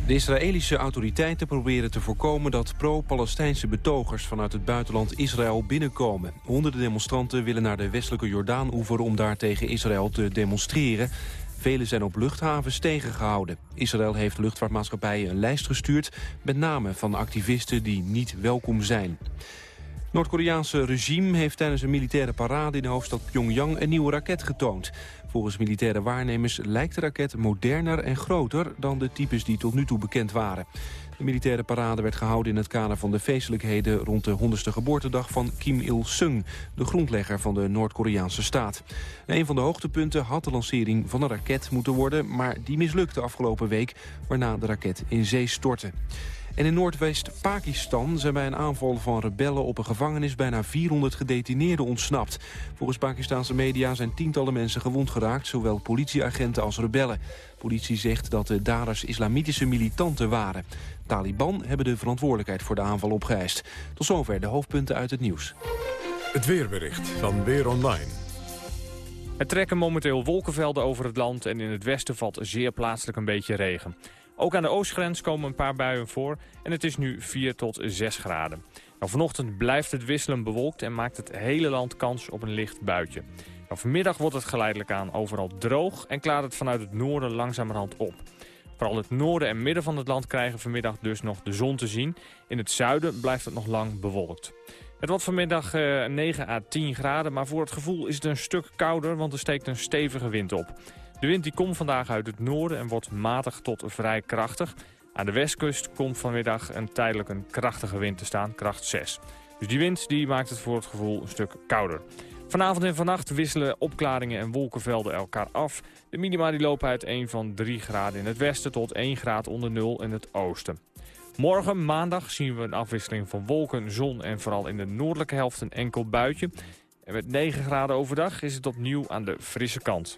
De Israëlische autoriteiten proberen te voorkomen dat pro-Palestijnse betogers vanuit het buitenland Israël binnenkomen. Honderden demonstranten willen naar de westelijke Jordaan-oever om daar tegen Israël te demonstreren. Velen zijn op luchthavens tegengehouden. Israël heeft luchtvaartmaatschappijen een lijst gestuurd... met namen van activisten die niet welkom zijn. Noord-Koreaanse regime heeft tijdens een militaire parade in de hoofdstad Pyongyang een nieuwe raket getoond. Volgens militaire waarnemers lijkt de raket moderner en groter dan de types die tot nu toe bekend waren. De militaire parade werd gehouden in het kader van de feestelijkheden rond de 100ste geboortedag van Kim Il-sung, de grondlegger van de Noord-Koreaanse staat. een van de hoogtepunten had de lancering van een raket moeten worden, maar die mislukte afgelopen week, waarna de raket in zee stortte. En in Noordwest-Pakistan zijn bij een aanval van rebellen op een gevangenis... bijna 400 gedetineerden ontsnapt. Volgens Pakistanse media zijn tientallen mensen gewond geraakt... zowel politieagenten als rebellen. Politie zegt dat de daders islamitische militanten waren. Taliban hebben de verantwoordelijkheid voor de aanval opgeëist. Tot zover de hoofdpunten uit het nieuws. Het weerbericht van Weer Online. Er trekken momenteel wolkenvelden over het land en in het westen valt zeer plaatselijk een beetje regen. Ook aan de oostgrens komen een paar buien voor en het is nu 4 tot 6 graden. Nou, vanochtend blijft het wisselen bewolkt en maakt het hele land kans op een licht buitje. Nou, vanmiddag wordt het geleidelijk aan overal droog en klaart het vanuit het noorden langzamerhand op. Vooral het noorden en midden van het land krijgen vanmiddag dus nog de zon te zien. In het zuiden blijft het nog lang bewolkt. Het wordt vanmiddag uh, 9 à 10 graden, maar voor het gevoel is het een stuk kouder, want er steekt een stevige wind op. De wind die komt vandaag uit het noorden en wordt matig tot vrij krachtig. Aan de westkust komt vanmiddag een tijdelijk een krachtige wind te staan, kracht 6. Dus die wind die maakt het voor het gevoel een stuk kouder. Vanavond en vannacht wisselen opklaringen en wolkenvelden elkaar af. De minima die lopen uit 1 van 3 graden in het westen tot 1 graad onder 0 in het oosten. Morgen, maandag, zien we een afwisseling van wolken, zon en vooral in de noordelijke helft een enkel buitje. En met 9 graden overdag is het opnieuw aan de frisse kant.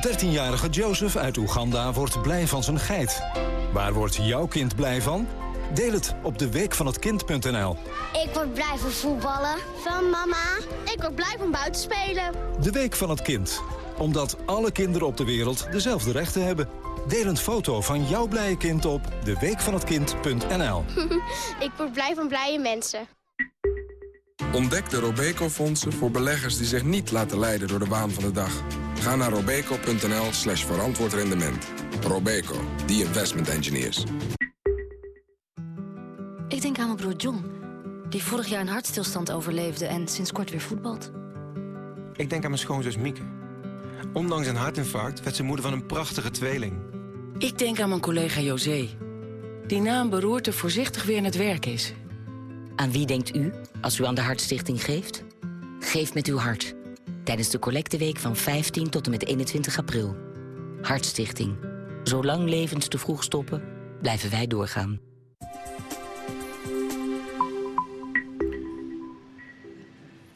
De 13-jarige Joseph uit Oeganda wordt blij van zijn geit. Waar wordt jouw kind blij van? Deel het op de weekvanhetkind.nl. Ik word blij van voetballen. Van mama. Ik word blij van buiten spelen. De Week van het Kind. Omdat alle kinderen op de wereld dezelfde rechten hebben. Deel een foto van jouw blije kind op deweekvanhetkind.nl. [laughs] ik word blij van blije mensen. Ontdek de Robeco-fondsen voor beleggers die zich niet laten leiden door de waan van de dag. Ga naar robeco.nl slash verantwoord rendement. Robeco, the investment engineers. Ik denk aan mijn broer John, die vorig jaar een hartstilstand overleefde en sinds kort weer voetbalt. Ik denk aan mijn schoonzus Mieke. Ondanks een hartinfarct werd ze moeder van een prachtige tweeling. Ik denk aan mijn collega José, die na een beroerte voorzichtig weer in het werk is. Aan wie denkt u als u aan de Hartstichting geeft? Geef met uw hart. Tijdens de collecteweek van 15 tot en met 21 april. Hartstichting. Zolang levens te vroeg stoppen, blijven wij doorgaan.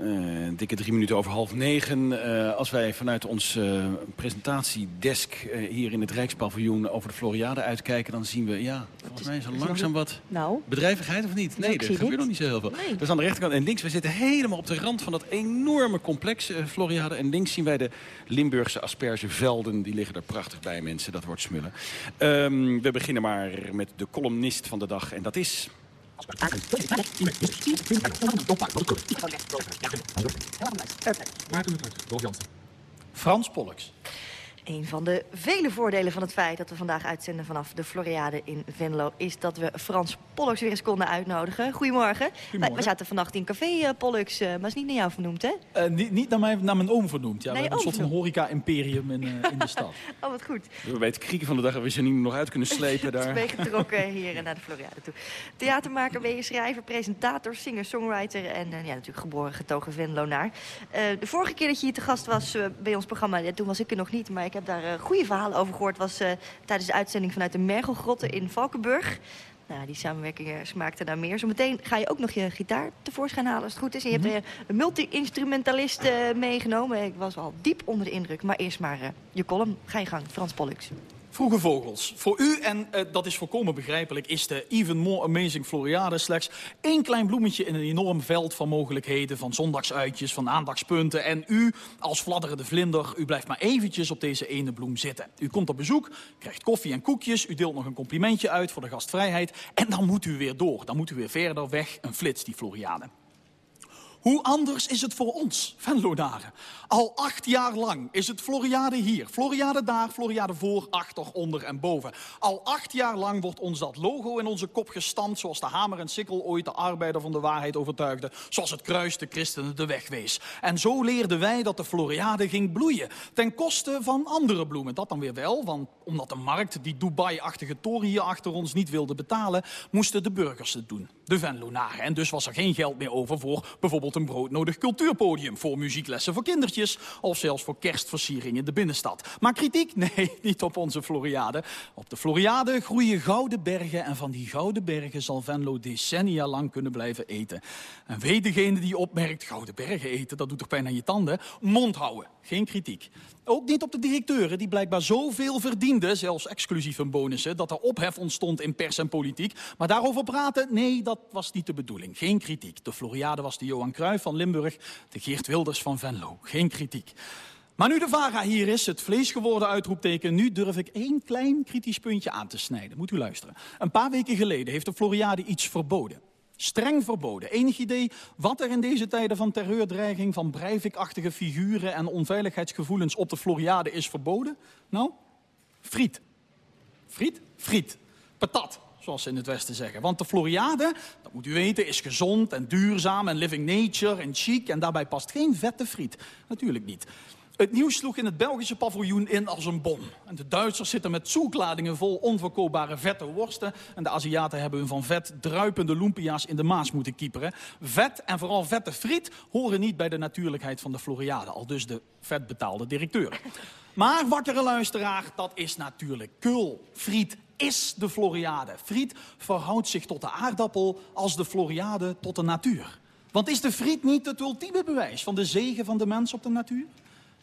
Uh, dikke drie minuten over half negen. Uh, als wij vanuit ons uh, presentatiedesk hier in het Rijkspaviljoen over de Floriade uitkijken... dan zien we, ja, volgens mij zo langzaam wat nou, bedrijvigheid of niet? Nee, er gebeurt nog niet zo heel veel. Nee. Dus aan de rechterkant en links, we zitten helemaal op de rand van dat enorme complex Floriade. En links zien wij de Limburgse aspergevelden. Die liggen er prachtig bij, mensen. Dat wordt smullen. Um, we beginnen maar met de columnist van de dag. En dat is... Frans Pollux. Een van de vele voordelen van het feit dat we vandaag uitzenden vanaf de Floriade in Venlo... is dat we Frans Pollux weer eens konden uitnodigen. Goedemorgen. Goedemorgen. We zaten vannacht in café uh, Pollux, uh, maar is niet naar jou vernoemd, hè? Uh, niet, niet naar, mij, naar mijn oom vernoemd. Ja, nee, we hebben een soort van horeca-imperium in, in de [laughs] stad. oh, wat goed. We bij het krieken van de dag hebben we Janine nog uit kunnen slepen [laughs] daar. ben getrokken hier naar de Floriade toe. Theatermaker ben je schrijver, presentator, singer, songwriter... en ja, natuurlijk geboren getogen Venlonaar. de vorige keer dat je hier te gast was bij ons programma... Ja, toen was ik er nog niet, maar ik heb daar uh, goede verhalen over gehoord... was uh, tijdens de uitzending vanuit de Mergelgrotten in Valkenburg. Nou, die samenwerking smaakte naar meer. Zometeen ga je ook nog je gitaar tevoorschijn halen als het goed is. En je hebt uh, een multi-instrumentalist meegenomen. Ik was al diep onder de indruk. Maar eerst maar je column. Ga je gang, Frans Pollux. Vroege vogels. Voor u, en uh, dat is volkomen begrijpelijk, is de Even More Amazing Floriade slechts één klein bloemetje in een enorm veld van mogelijkheden, van zondagsuitjes, van aandachtspunten. En u, als fladderende vlinder, u blijft maar eventjes op deze ene bloem zitten. U komt op bezoek, krijgt koffie en koekjes, u deelt nog een complimentje uit voor de gastvrijheid en dan moet u weer door. Dan moet u weer verder weg, een flits, die Floriade. Hoe anders is het voor ons, Venlodaren? Al acht jaar lang is het Floriade hier, Floriade daar, Floriade voor, achter, onder en boven. Al acht jaar lang wordt ons dat logo in onze kop gestampt... zoals de hamer en sikkel ooit de arbeider van de waarheid overtuigde. Zoals het kruis de christenen de weg wees. En zo leerden wij dat de Floriade ging bloeien. Ten koste van andere bloemen. Dat dan weer wel, want omdat de markt die Dubai-achtige toren hier achter ons niet wilde betalen... moesten de burgers het doen, de Venlonaren. En dus was er geen geld meer over voor bijvoorbeeld een broodnodig cultuurpodium... voor muzieklessen voor kindertjes of zelfs voor kerstversiering in de binnenstad. Maar kritiek? [laughs] Nee, niet op onze Floriade. Op de Floriade groeien gouden bergen en van die gouden bergen zal Venlo decennia lang kunnen blijven eten. En weet degene die opmerkt, gouden bergen eten, dat doet toch pijn aan je tanden? Mond houden, geen kritiek. Ook niet op de directeuren, die blijkbaar zoveel verdienden, zelfs exclusief hun bonussen, dat er ophef ontstond in pers en politiek. Maar daarover praten, nee, dat was niet de bedoeling. Geen kritiek. De Floriade was de Johan Cruijff van Limburg, de Geert Wilders van Venlo. Geen kritiek. Maar nu de VARA hier is, het vlees geworden uitroepteken... nu durf ik één klein kritisch puntje aan te snijden. Moet u luisteren. Een paar weken geleden heeft de Floriade iets verboden. Streng verboden. Enig idee wat er in deze tijden van terreurdreiging... van Breivik-achtige figuren en onveiligheidsgevoelens op de Floriade is verboden? Nou, friet. Friet? Friet. Patat, zoals ze in het Westen zeggen. Want de Floriade, dat moet u weten, is gezond en duurzaam... en living nature en chic en daarbij past geen vette friet. Natuurlijk niet. Het nieuws sloeg in het Belgische paviljoen in als een bom. En de Duitsers zitten met zoekladingen vol onverkoopbare vette worsten. En de Aziaten hebben hun van vet druipende lumpia's in de Maas moeten kieperen. Vet en vooral vette friet horen niet bij de natuurlijkheid van de Floriade. Al dus de vetbetaalde directeur. Maar wakkere luisteraar, dat is natuurlijk kul. Friet is de Floriade. Friet verhoudt zich tot de aardappel als de Floriade tot de natuur. Want is de friet niet het ultieme bewijs van de zegen van de mens op de natuur?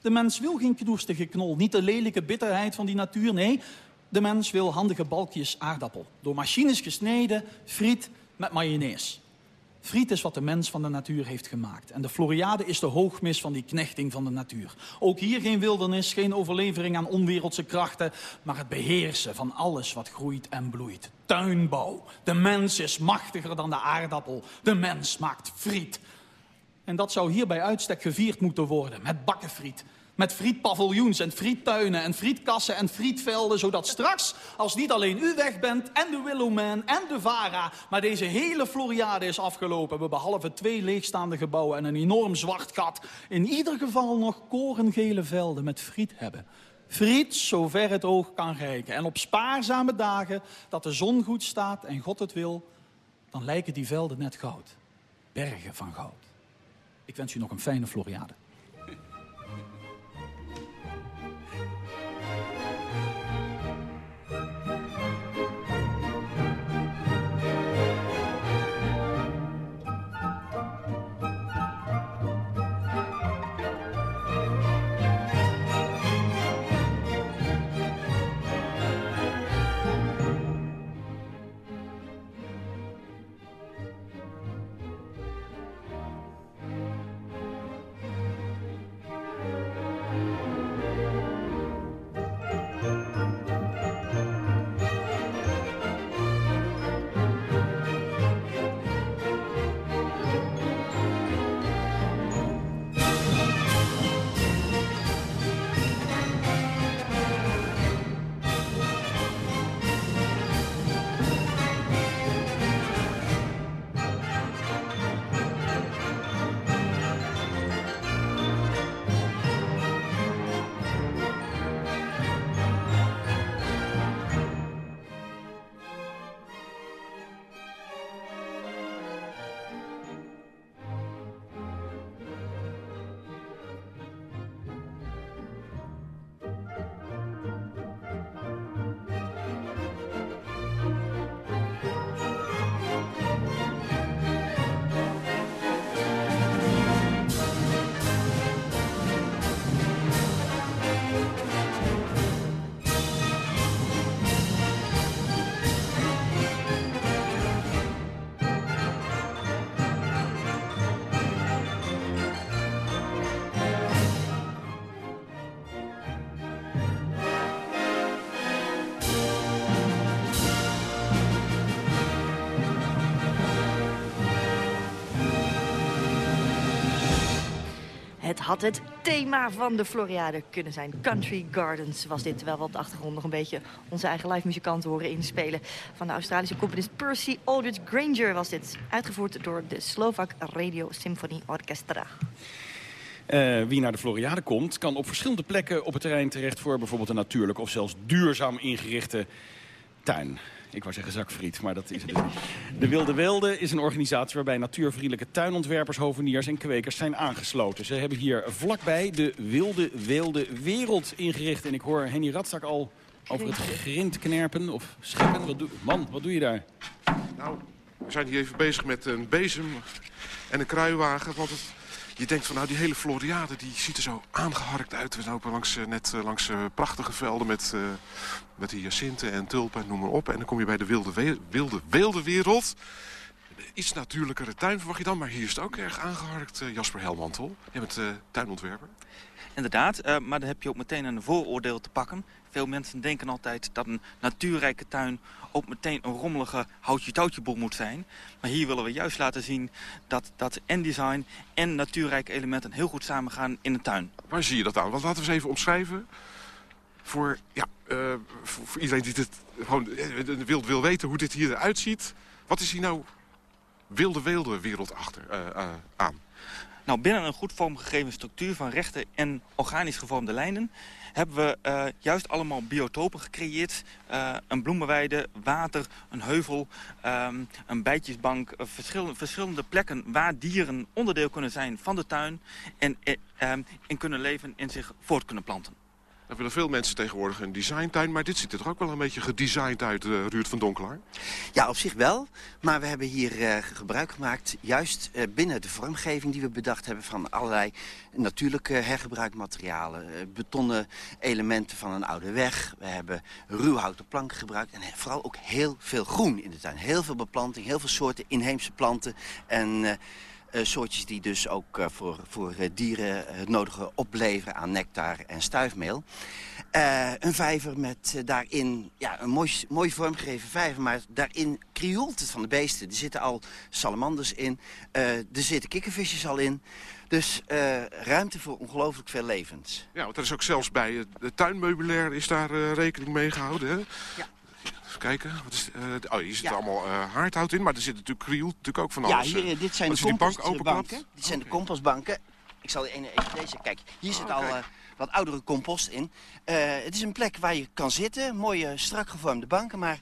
De mens wil geen knoestige knol, niet de lelijke bitterheid van die natuur. Nee, de mens wil handige balkjes aardappel. Door machines gesneden, friet met mayonaise. Friet is wat de mens van de natuur heeft gemaakt. En de Floriade is de hoogmis van die knechting van de natuur. Ook hier geen wildernis, geen overlevering aan onwereldse krachten... maar het beheersen van alles wat groeit en bloeit. Tuinbouw. De mens is machtiger dan de aardappel. De mens maakt friet. En dat zou hier bij uitstek gevierd moeten worden met bakkenfriet. Met frietpaviljoens en friettuinen en frietkassen en frietvelden. Zodat straks, als niet alleen u weg bent en de Willowman en de Vara... maar deze hele Floriade is afgelopen. We behalve twee leegstaande gebouwen en een enorm zwart gat... in ieder geval nog korengele velden met friet hebben. Friet zover het oog kan reiken. En op spaarzame dagen dat de zon goed staat en God het wil... dan lijken die velden net goud. Bergen van goud. Ik wens u nog een fijne Floriade. Had het thema van de Floriade kunnen zijn. Country Gardens was dit, terwijl we op de achtergrond nog een beetje onze eigen live muzikanten horen inspelen. Van de Australische componist Percy Aldridge Granger was dit. Uitgevoerd door de Slovak Radio Symphony Orchestra. Uh, wie naar de Floriade komt, kan op verschillende plekken op het terrein terecht... voor bijvoorbeeld een natuurlijke of zelfs duurzaam ingerichte tuin. Ik wou zeggen zakfriet, maar dat is het dus niet. De Wilde Wilde is een organisatie waarbij natuurvriendelijke tuinontwerpers, hoveniers en kwekers zijn aangesloten. Ze hebben hier vlakbij de Wilde Wilde Wereld ingericht. En ik hoor Henny Ratzak al over het grind knerpen of scheppen. Wat doe, man, wat doe je daar? Nou, we zijn hier even bezig met een bezem en een kruiwagen. Want het, je denkt van nou die hele Floriade die ziet er zo aangeharkt uit. We lopen langs, eh, net eh, langs uh, prachtige velden met, uh, met die hyacinten en tulpen noem maar op. En dan kom je bij de wilde, wilde, wilde wereld. Iets natuurlijkere tuin verwacht je dan, maar hier is het ook erg aangeharkt, Jasper Helmantel. Je bent tuinontwerper. Inderdaad, maar dan heb je ook meteen een vooroordeel te pakken. Veel mensen denken altijd dat een natuurrijke tuin ook meteen een rommelige houtje-touwtje moet zijn. Maar hier willen we juist laten zien dat, dat en design en natuurrijke elementen heel goed samengaan in een tuin. Waar zie je dat aan? Want laten we eens even omschrijven. Voor, ja, uh, voor, iedereen die dit gewoon wil, wil weten hoe dit hier eruit ziet. Wat is hier nou wilde wilde wereld achter, uh, uh, aan? Nou, binnen een goed vormgegeven structuur van rechte en organisch gevormde lijnen hebben we uh, juist allemaal biotopen gecreëerd. Een bloemenweide, water, een heuvel, um, een bijtjesbank. Verschillende, verschillende plekken waar dieren onderdeel kunnen zijn van de tuin. En, en kunnen leven en zich voort kunnen planten. Er willen veel mensen tegenwoordig een designtuin. Maar dit ziet er ook wel een beetje gedesigned uit, uh, Ruud van Donkelaar? Ja, op zich wel. Maar we hebben hier uh, gebruik gemaakt... juist uh, binnen de vormgeving die we bedacht hebben... van allerlei natuurlijke hergebruikmaterialen. betonnen elementen van een oude weg. We hebben ruwhouten planken gebruikt. En vooral ook heel veel groen in de tuin. Heel veel beplanting, heel veel soorten inheemse planten. En... Uh, soortjes die dus ook uh, voor, voor uh, dieren het nodige opleveren aan nectar en stuifmeel. een vijver met daarin ja, een mooi, mooi vormgegeven vijver, maar daarin krioelt het van de beesten. Er zitten al salamanders in, er zitten kikkervisjes al in. Dus ruimte voor ongelooflijk veel levens. Ja, want er is ook zelfs bij het tuinmeubilair is daar rekening mee gehouden. Hè? Ja. Even kijken. Wat is, uh, oh, hier zit ja. allemaal uh, haardhout in, maar er zit natuurlijk kriel natuurlijk ook van alles. Ja, hier, dit zijn de compostbanken. Dit zijn de compostbanken. Ik zal even deze... Kijk, hier zit oh, al uh, wat oudere compost in. het is een plek waar je kan zitten. Mooie, strak gevormde banken, maar...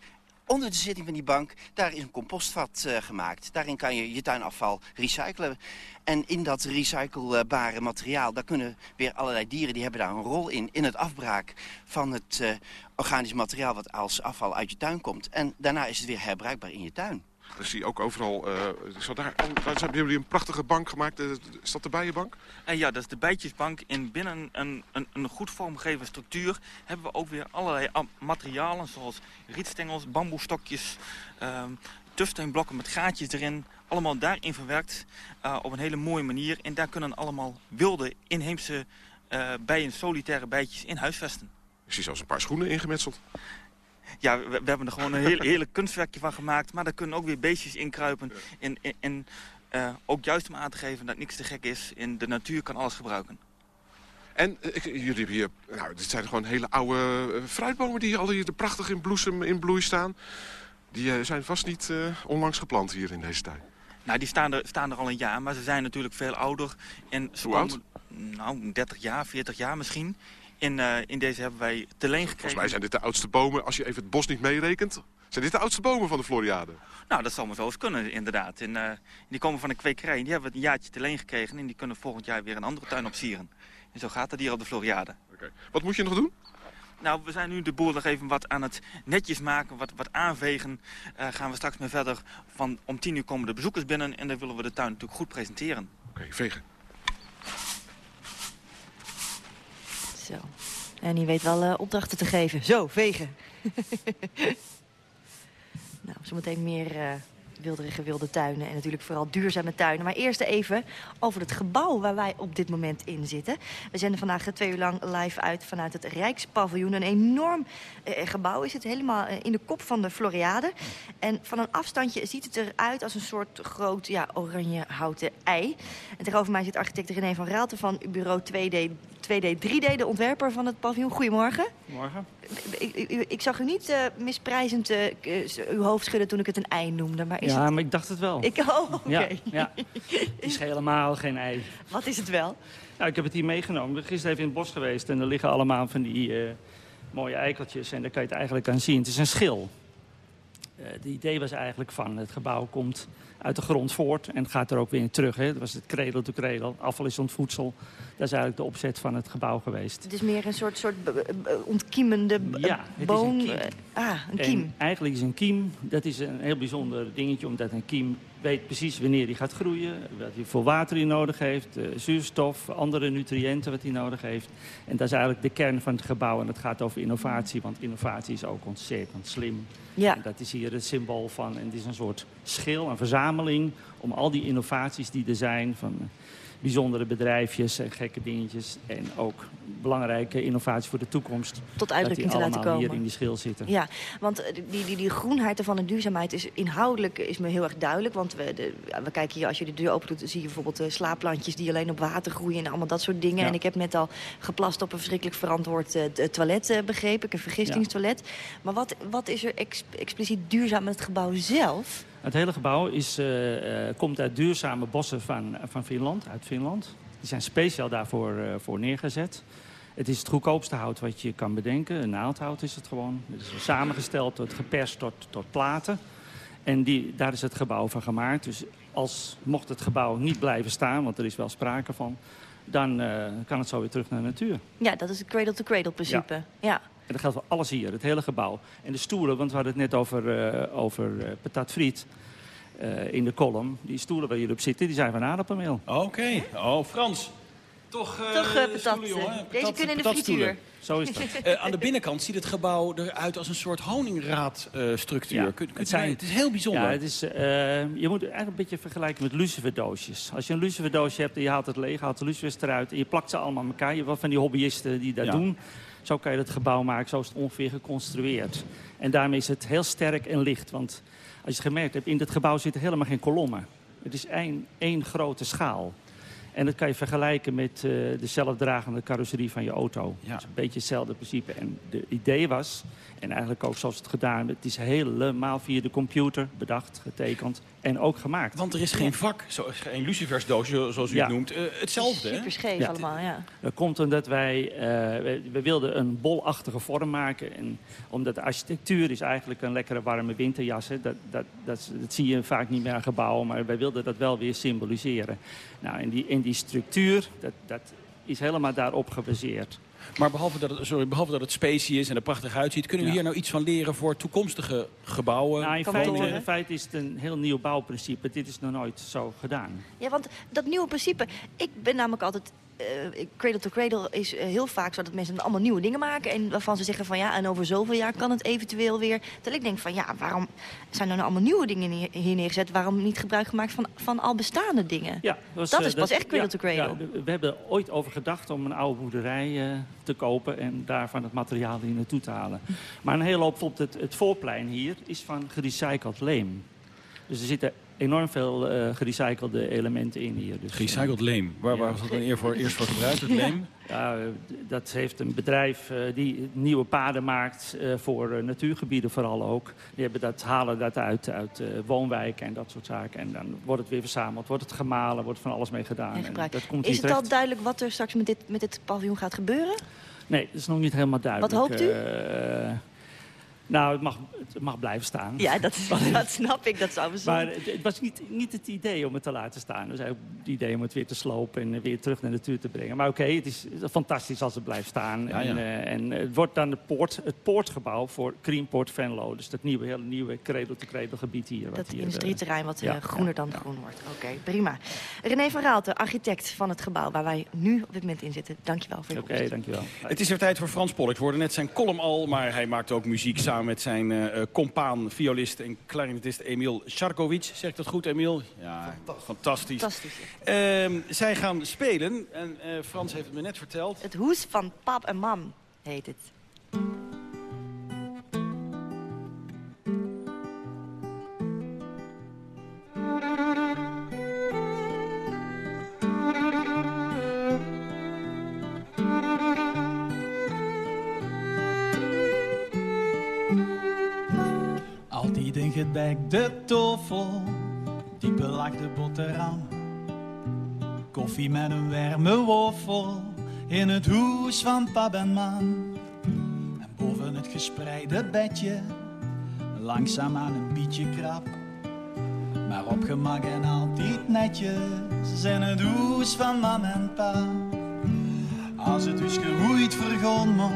Onder de zitting van die bank, daar is een compostvat uh, gemaakt. Daarin kan je je tuinafval recyclen. En in dat recyclebare materiaal, daar kunnen weer allerlei dieren... die hebben daar een rol in, in het afbraak van het uh, organisch materiaal... wat als afval uit je tuin komt. En daarna is het weer herbruikbaar in je tuin. Dan zie je ook overal, uh, zo daar, daar hebben jullie een prachtige bank gemaakt. Uh, is dat de bijenbank? En ja, dat is de bijtjesbank. In binnen een, een, een goed vormgegeven structuur hebben we ook weer allerlei materialen... zoals rietstengels, bamboestokjes, uh, tufsteenblokken met gaatjes erin. Allemaal daarin verwerkt uh, op een hele mooie manier. En daar kunnen allemaal wilde, inheemse bijen, solitaire bijtjes in huisvesten. Ik zie zelfs een paar schoenen ingemetseld. Ja, we, we, hebben er gewoon een heel, heerlijk kunstwerkje van gemaakt. Maar daar kunnen ook weer beestjes inkruipen. En, en, en uh, ook juist om aan te geven dat niks te gek is. In de natuur kan alles gebruiken. En ik, jullie hebben hier, nou, dit zijn gewoon hele oude uh, fruitbomen die al hier prachtig in bloesem, in bloei staan. Die uh, zijn vast niet onlangs geplant hier in deze tuin. Nou, die staan er, staan er al een jaar, maar ze zijn natuurlijk veel ouder. En ze Hoe oud? Nou, 30 jaar, 40 jaar misschien. In, uh, in deze hebben wij te leen gekregen. Volgens mij zijn dit de oudste bomen, als je even het bos niet meerekent. Zijn dit de oudste bomen van de Floriade? Nou, dat zal maar zo eens kunnen, inderdaad. En, uh, die komen van een kwekerij en die hebben we een jaartje te leen gekregen. En die kunnen volgend jaar weer een andere tuin opsieren. En zo gaat het hier op de Floriade. Okay. Wat moet je nog doen? Nou, we zijn nu de boel nog even wat aan het netjes maken, wat, wat aanvegen. Uh, gaan we straks mee verder. Van, om tien uur komen de bezoekers binnen en dan willen we de tuin natuurlijk goed presenteren. Oké, okay, vegen. Zo. En die weet wel uh, opdrachten te geven. Zo, vegen. [laughs] nou, zometeen meer uh, wilderige wilde tuinen en natuurlijk vooral duurzame tuinen. Maar eerst even over het gebouw waar wij op dit moment in zitten. We zenden vandaag twee uur lang live uit vanuit het Rijkspaviljoen. Een enorm eh, gebouw is het, helemaal eh, in de kop van de Floriade. En van een afstandje ziet het eruit als een soort groot ja, oranje houten ei. En tegenover mij zit architect René van Raalte van bureau 2D 2D, 3D, de ontwerper van het paviljoen. Goedemorgen. Morgen. Ik, ik, ik zag u niet uh, misprijzend uh, uw hoofd schudden toen ik het een ei noemde. Maar is ja, het... maar ik dacht het wel. Ik, oh, oké. Okay. Ja, ja, [laughs] het is helemaal geen ei. Wat is het wel? Nou, ik heb het hier meegenomen. Ik ben gisteren even in het bos geweest en er liggen allemaal van die uh, mooie eikeltjes. En daar kan je het eigenlijk aan zien. Het is een schil. Het idee was eigenlijk van het gebouw komt uit de grond voort en gaat er ook weer terug. Hè. Dat was het kredel to kredel. Afval is ontvoedsel. Dat is eigenlijk de opzet van het gebouw geweest. Het is meer een soort, soort ontkiemende ja, het boom. Is een kiem. Ah, een kiem. En eigenlijk is een kiem, dat is een heel bijzonder dingetje, omdat een kiem weet precies wanneer die gaat groeien, wat hij voor water hij nodig heeft, uh, zuurstof, andere nutriënten wat hij nodig heeft. En dat is eigenlijk de kern van het gebouw en het gaat over innovatie, want innovatie is ook ontzettend slim. Ja. En dat is hier het symbool van. En het is een soort schil, een verzameling om al die innovaties die er zijn van bijzondere bedrijfjes en gekke dingetjes. En ook belangrijke innovaties voor de toekomst. Tot uitdrukking te laten komen. hier in die schil zitten. Ja, want die, die, die groenheid van de duurzaamheid is inhoudelijk is me heel erg duidelijk. Want we, de, we kijken hier, als je de deur open doet, dan zie je bijvoorbeeld uh, slaapplantjes die alleen op water groeien en allemaal dat soort dingen. Ja. En ik heb net al geplast op een verschrikkelijk verantwoord uh, toilet uh, begrepen, een vergistingstoilet. Ja. Maar wat, wat is er ex expliciet duurzaam met het gebouw zelf? Het hele gebouw is, uh, komt uit duurzame bossen van, van Finland, uit Finland. Die zijn speciaal daarvoor uh, voor neergezet. Het is het goedkoopste hout wat je kan bedenken. Een naaldhout is het gewoon. Het is samengesteld, tot geperst tot, tot platen. En die, daar is het gebouw van gemaakt. Dus als, mocht het gebouw niet blijven staan, want er is wel sprake van... dan kan het zo weer terug naar de natuur. Ja, dat is het cradle-to-cradle -cradle principe. Ja. ja. En dat geldt voor alles hier, het hele gebouw. En de stoelen, want we hadden het net over, uh, over uh, patat friet uh, in de column. Die stoelen waar hierop zitten, die zijn van aardappelmeel. Oké, okay. oh Frans. Toch, uh, Toch patat, stoelen, jongen. Deze kunnen in de frituur. Zo is dat. uh, [laughs] aan de binnenkant ziet het gebouw eruit als een soort honingraadstructuur. Ja, kun, kun zijn, het is heel bijzonder. Ja, het is, uh, je moet het eigenlijk een beetje vergelijken met luciferdoosjes. Als je een luciferdoosje hebt en je haalt het leeg, haalt de lucifers eruit... en je plakt ze allemaal aan elkaar. Je hebt wat van die hobbyisten die dat ja. doen. Zo kan je het gebouw maken, zo is het ongeveer geconstrueerd. En daarmee is het heel sterk en licht. Want als je het gemerkt hebt, in dit gebouw zitten helemaal geen kolommen. Het is één, één grote schaal. En dat kan je vergelijken met uh, de zelfdragende carrosserie van je auto. Ja. Dat is een beetje hetzelfde principe. En het idee was, en eigenlijk ook zoals het gedaan werd... het is helemaal via de computer bedacht, getekend en ook gemaakt. Want er is geen vak, zo, geen lucifersdoosje zoals u Ja. het noemt. Uh, hetzelfde, hè? Super scheef Ja. allemaal, ja. Dat komt omdat wij, eh, we, we wilden een bolachtige vorm maken. En omdat de architectuur is eigenlijk een lekkere warme winterjas. Hè. Dat, dat, dat, dat zie je vaak niet meer aan gebouwen, maar wij wilden dat wel weer symboliseren. Nou, en die, en die structuur, dat, dat is helemaal daarop gebaseerd. Maar behalve dat, het, sorry, behalve dat het spacey is en er prachtig uitziet... kunnen we Ja. hier nou iets van leren voor toekomstige gebouwen? Nou, feite, in feite is het een heel nieuw bouwprincipe. Dit is nog nooit zo gedaan. Ja, want dat nieuwe principe... Ik ben namelijk altijd... eh, cradle to cradle is eh, heel vaak zo dat mensen allemaal nieuwe dingen maken. En waarvan ze zeggen van ja, en over zoveel jaar kan het eventueel weer. Terwijl ik denk van ja, waarom zijn er nou allemaal nieuwe dingen neer- hier neergezet? Waarom niet gebruik gemaakt van, van al bestaande dingen? Ja, was, dat eh, is pas echt cradle ja, to cradle. ja, we- hebben ooit over gedacht om een oude boerderij eh, te kopen... en daarvan het materiaal hier naartoe te halen. Maar een hele hoop, bijvoorbeeld het, het voorplein hier, is van gerecycled leem. Dus er zitten enorm veel eh gerecyclede elementen in hier. Dus, eh, Gerecycled leem. Waar, waar was dat dan eer voor, eerst voor gebruikt, het [laughs] leem? Ja, eh, dat heeft een bedrijf eh, die nieuwe paden maakt eh, voor eh, natuurgebieden vooral ook. Die hebben dat, halen dat uit, uit eh, woonwijken en dat soort zaken. En dan wordt het weer verzameld, wordt het gemalen, wordt van alles mee gedaan. En En gebruikt. dat komt is het al duidelijk wat er straks met dit, met dit paviljoen gaat gebeuren? Nee, dat is nog niet helemaal duidelijk. hoopt u? Eh, nou, het mag, het mag blijven staan. Ja, dat, [laughs] dat snap ik. Dat zou we zo. Maar het, het was niet, niet het idee om het te laten staan. Het was eigenlijk het idee om het weer te slopen en weer terug naar de natuur te brengen. Maar oké, het is fantastisch als het blijft staan. Ja, ja. En, eh, en het wordt dan de poort, het poortgebouw voor Greenport Venlo. Dus dat nieuwe, hele nieuwe cradle-to-cradle gebied hier. wat Dat hier, eh, industrieterrein wat ja, eh, groener ja, dan ja. groen wordt. Oké, prima. René van Raalte, architect van het gebouw waar wij nu op dit moment in zitten. Dankjewel voor je Oké, komst. dankjewel. Het is weer tijd voor Frans Polk. Ik hoorde net zijn column al, maar hij maakt ook muziek samen met zijn eh, uh, compaan, violist en clarinetist Emil Sharkovic. Zeg ik dat goed, Emil? Ja, fantastisch. fantastisch. Uh, zij gaan spelen en uh, Frans heeft het me net verteld. Het hoes van pap en mam heet het. Gedekt de toffel, diepe lag de boterham. Koffie met een warme woffel in het hoes van pap en man. En boven het gespreide bedje, langzaam aan een beetje krap. Maar op gemak en altijd netjes in het hoes van mam en pa. Als het dus geroeid vergon mocht,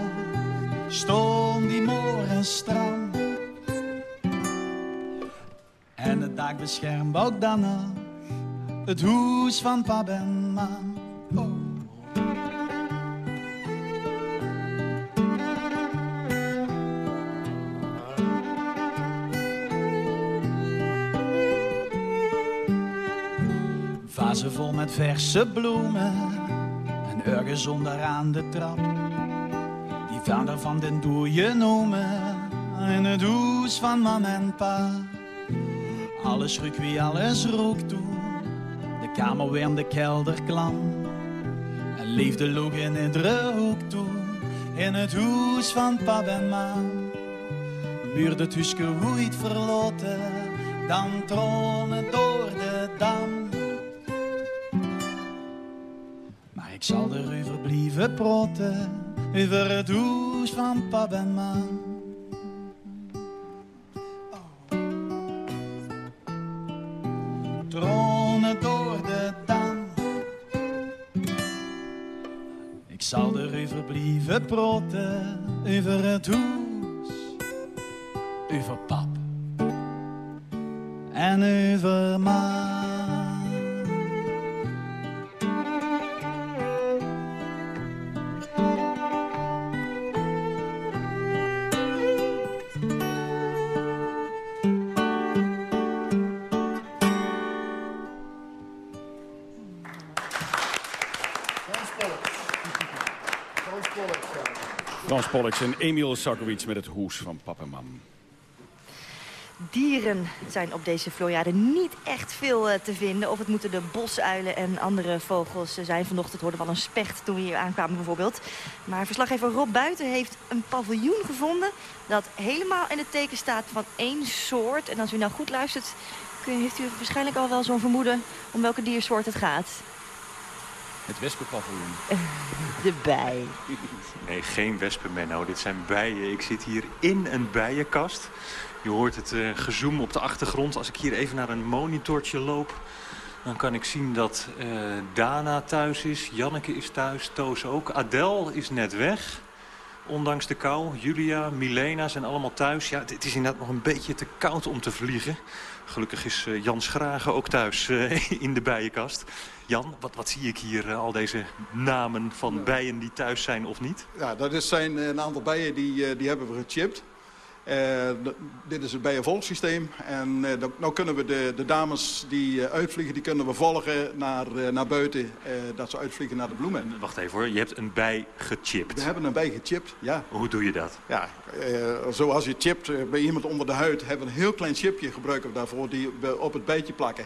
stond die morgen stram. Dag beschermt ook dan nog het hoes van pap en mam. Oh. Vazen vol met verse bloemen en ergens onderaan de trap. Die vader van den doe noemen in het hoes van mam en pa. Alles ruikt wie alles rookt toe. De kamer weer de kelder klam. En liefde loog in iedere hoek toe. In het hoes van pap en ma. Buurde het huisje woeit verloten. Dan tronen door de dam. Maar ik zal er over blijven protten. Over het hoes van pap en ma. Blijven protten, over het hoes, over pap en over ma. Frans Pollux en Emil Sarkovic met het hoes van mam. Dieren zijn op deze Floriade niet echt veel uh, te vinden. Of het moeten de bosuilen en andere vogels zijn. Vanochtend hoorden we al een specht toen we hier aankwamen bijvoorbeeld. Maar verslaggever Rob Buiten heeft een paviljoen gevonden... dat helemaal in het teken staat van één soort. En als u nou goed luistert, heeft u waarschijnlijk al wel zo'n vermoeden... om welke diersoort het gaat. Het wespenpaviljoen. [laughs] De bij. Nee, geen wespen, Menno. Dit zijn bijen. Ik zit hier in een bijenkast. Je hoort het uh, gezoem op de achtergrond. Als ik hier even naar een monitortje loop... dan kan ik zien dat uh, Dana thuis is. Janneke is thuis. Toos ook. Adel is net weg. Ondanks de kou. Julia, Milena zijn allemaal thuis. Ja, het is inderdaad nog een beetje te koud om te vliegen. Gelukkig is uh, Jan Schragen ook thuis [laughs] in de bijenkast. Jan, wat, wat zie ik hier, uh, al deze namen van bijen die thuis zijn of niet? Ja, dat is zijn een aantal bijen die, die hebben we gechipt. Uh, dit is het bijenvolgsysteem. En uh, nou kunnen we de, de dames die uh, uitvliegen, die kunnen we volgen naar, naar buiten. dat ze uitvliegen naar de bloemen. Wacht even hoor, je hebt een bij gechipt. We hebben een bij gechipt, ja. Hoe doe je dat? Ja, zoals je chipt bij iemand onder de huid, hebben we een heel klein chipje gebruiken we daarvoor die we op het bijtje plakken.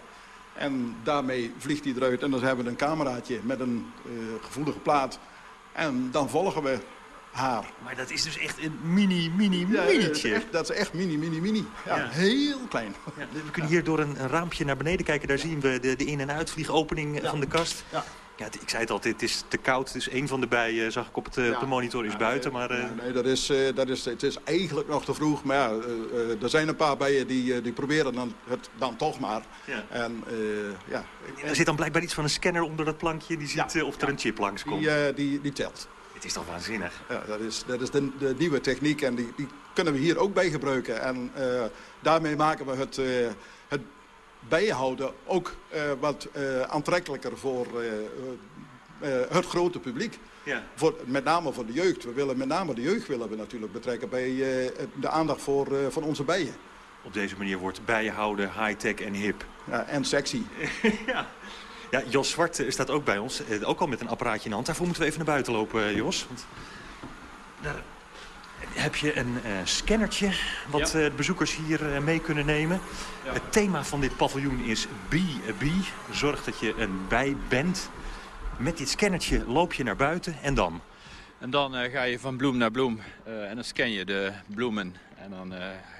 En daarmee vliegt hij eruit. En dan hebben we een cameraatje met een uh, gevoelige plaat. En dan volgen we haar. Maar dat is dus echt een mini, mini, ja, mini dat is, echt, dat is echt mini, mini, mini. Ja, ja. heel klein. Ja, we kunnen hier door een, een, raampje naar beneden kijken. Daar zien we de, de in- en uitvliegopening van de kast. Ja. Ja, ik zei het al, het is te koud. Dus één van de bijen, zag ik op, het, ja, op de monitor, is ja, buiten. Maar, nee, dat is, dat is, het is eigenlijk nog te vroeg. Maar ja, er zijn een paar bijen die, die proberen dan, het dan toch maar. Ja. En, ja. er zit dan blijkbaar iets van een scanner onder dat plankje. Die ziet of er een chip langs komt. Die, die, die telt. Het is toch waanzinnig? Ja, dat is, dat is de, de nieuwe techniek en die, die kunnen we hier ook bij gebruiken. En daarmee maken we het, het bijenhouden ook uh, wat uh, aantrekkelijker voor uh, het grote publiek. Ja. Voor, met name voor de jeugd. We willen met name de jeugd willen we natuurlijk betrekken bij uh, de aandacht voor, uh, van onze bijen. Op deze manier wordt bijenhouden high-tech en hip. Ja, en sexy. [laughs] ja. Ja, Jos Zwart staat ook bij ons. Ook al met een apparaatje in de hand. Daarvoor moeten we even naar buiten lopen, Jos. Want daar heb je een uh, scannertje wat ja. bezoekers hier uh, mee kunnen nemen. Ja. Het thema van dit paviljoen is Be a Bee. Zorg dat je een bij bent. Met dit scannertje loop je naar buiten en dan? En dan ga je van bloem naar bloem en dan scan je de bloemen. En dan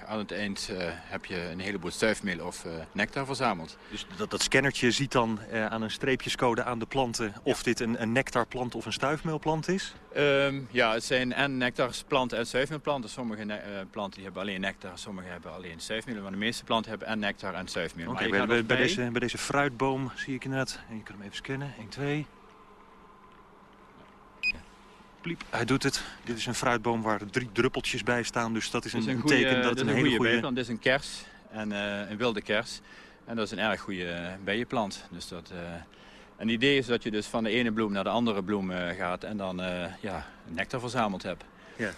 aan het eind uh, heb je een heleboel stuifmeel of uh, nectar verzameld. Dus dat, dat scannertje ziet dan aan een streepjescode aan de planten... of dit een, een nectarplant of een stuifmeelplant is? Um, ja, het zijn en nectarplanten en stuifmeelplanten. Sommige planten die hebben alleen nectar, sommige hebben alleen stuifmeel. Maar de meeste planten hebben en nectar en stuifmeel. Oké, okay, bij, bij, deze, bij deze fruitboom zie ik inderdaad... En je kan hem even scannen. 1, 2... Pliep, hij doet het. Dit is een fruitboom waar drie druppeltjes bij staan. Dus dat is een, een teken dat het een, een hele goede... Dit is een kers, en, uh, een wilde kers. En dat is een erg goede bijenplant. Dus dat, uh, een idee is dat je dus van de ene bloem naar de andere bloem uh, gaat... en dan ja, nectar verzameld hebt. Ja. En,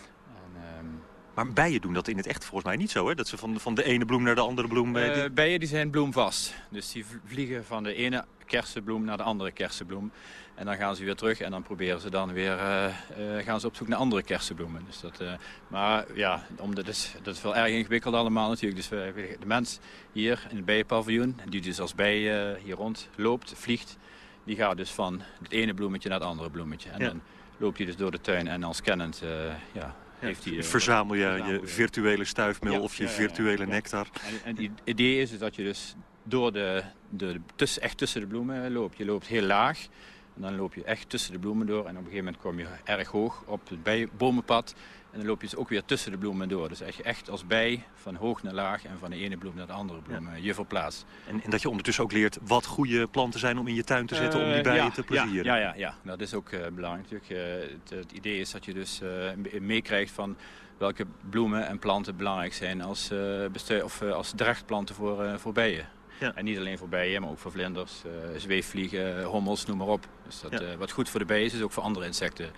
um... maar bijen doen dat in het echt volgens mij niet zo, hè? Dat ze van, van de ene bloem naar de andere bloem... Die... Bijen die zijn bloemvast. Dus die vliegen van de ene kersenbloem naar de andere kersenbloem. En dan gaan ze weer terug en dan proberen ze dan weer, uh, uh, gaan ze op zoek naar andere kersenbloemen. Dus dat, uh, maar ja, om, dat, is, dat is wel erg ingewikkeld allemaal natuurlijk. Dus de mens hier in het bijenpaviljoen, die dus als bij hier rond loopt, vliegt, die gaat dus van het ene bloemetje naar het andere bloemetje. En ja. dan loopt hij dus door de tuin en als kennend ja, heeft hij... Verzamel je je virtuele stuifmeel ja, of je virtuele nectar. En, en het idee is dus dat je dus door de, de, tussen, echt tussen de bloemen loopt. Je loopt heel laag. En dan loop je echt tussen de bloemen door. En op een gegeven moment kom je erg hoog op het bij, bomenpad. En dan loop je dus ook weer tussen de bloemen door. Dus echt, echt als bij, van hoog naar laag en van de ene bloem naar de andere bloem ja. je verplaatst. En, en, dat je ondertussen ook leert wat goede planten zijn om in je tuin te zetten uh, om die bijen ja, te plezieren. Ja, ja, ja, dat is ook uh, belangrijk natuurlijk. Uh, het, het, idee is dat je dus meekrijgt van welke bloemen en planten belangrijk zijn als, of, als drachtplanten voor, voor bijen. Ja. En niet alleen voor bijen, maar ook voor vlinders, uh, zweefvliegen, hommels, noem maar op. Dus dat, ja. uh, wat goed voor de bijen is, is ook voor andere insecten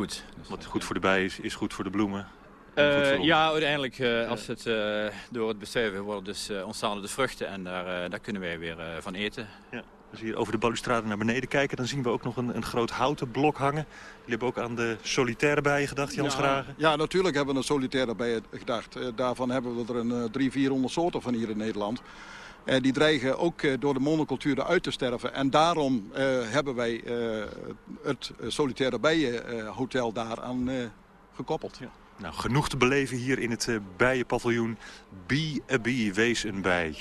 goed. Dus wat goed voor de bijen is, is goed voor de bloemen. Uh, ja, uiteindelijk uh, als het uh, door het bestuiven wordt dus ontstaan de vruchten en daar, daar kunnen wij weer van eten. Ja. Als we hier over de balustrade naar beneden kijken, dan zien we ook nog een, een groot houten blok hangen. Jullie hebben ook aan de solitaire bijen gedacht, Jans ja, Gragen? Ja, natuurlijk hebben we aan solitaire bijen gedacht. daarvan hebben we er een 300, 400 soorten van hier in Nederland. Uh, die dreigen ook uh, door de monoculturen uit te sterven. En daarom uh, hebben wij het Solitaire Bijenhotel daaraan gekoppeld. Nou, genoeg te beleven hier in het bijenpaviljoen. Bee a bee, wees een bij.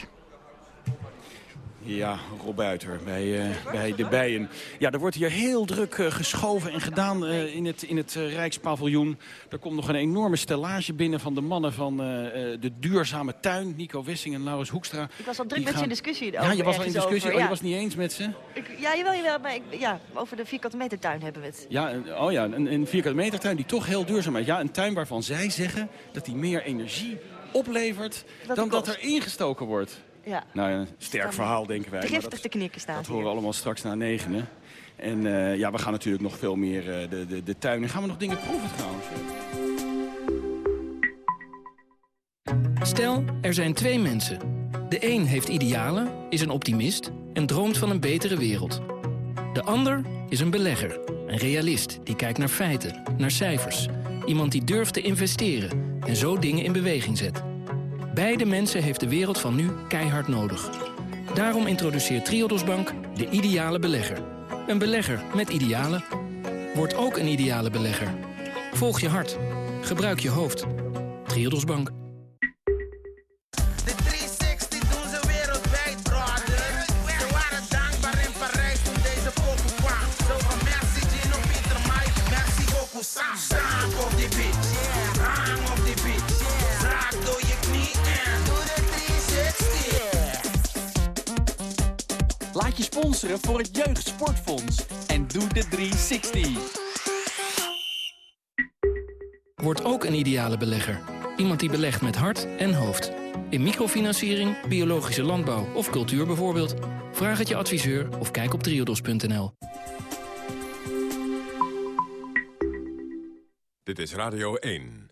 Ja, Rob Buiter bij, uh, bij de bijen. Ja, er wordt hier heel druk uh, geschoven en gedaan uh, in het, in het Rijkspaviljoen. Er komt nog een enorme stellage binnen van de mannen van de duurzame tuin. Nico Wissing en Laurens Hoekstra. Ik was al druk met gaan... je discussie Ja, je was al in discussie. Over, oh, je was niet eens met ze? Ik, ja, jawel, jawel. Maar ik, ja, over de vierkante meter tuin hebben we het. Ja, oh ja, een, een vierkante meter tuin die toch heel duurzaam is. Ja, een tuin waarvan zij zeggen dat die meer energie oplevert dat dan dat er ingestoken wordt. Ja. Nou, een sterk verhaal, denken wij. Driftig dat, te knikken staan. Dat horen we allemaal straks na negenen. En uh, ja, we gaan natuurlijk nog veel meer uh, de, de, de tuin. En gaan we nog dingen proeven trouwens? Stel, er zijn twee mensen. De een heeft idealen, is een optimist en droomt van een betere wereld. De ander is een belegger, een realist die kijkt naar feiten, naar cijfers. Iemand die durft te investeren en zo dingen in beweging zet. Beide mensen heeft de wereld van nu keihard nodig. Daarom introduceert Triodos Bank de ideale belegger. Een belegger met idealen. Word ook een ideale belegger. Volg je hart. Gebruik je hoofd. Triodos Bank. Sponsoren voor het Jeugdsportfonds. En doe de 360. Word ook een ideale belegger. Iemand die belegt met hart en hoofd. In microfinanciering, biologische landbouw of cultuur bijvoorbeeld. Vraag het je adviseur of kijk op triodos.nl. Dit is Radio 1.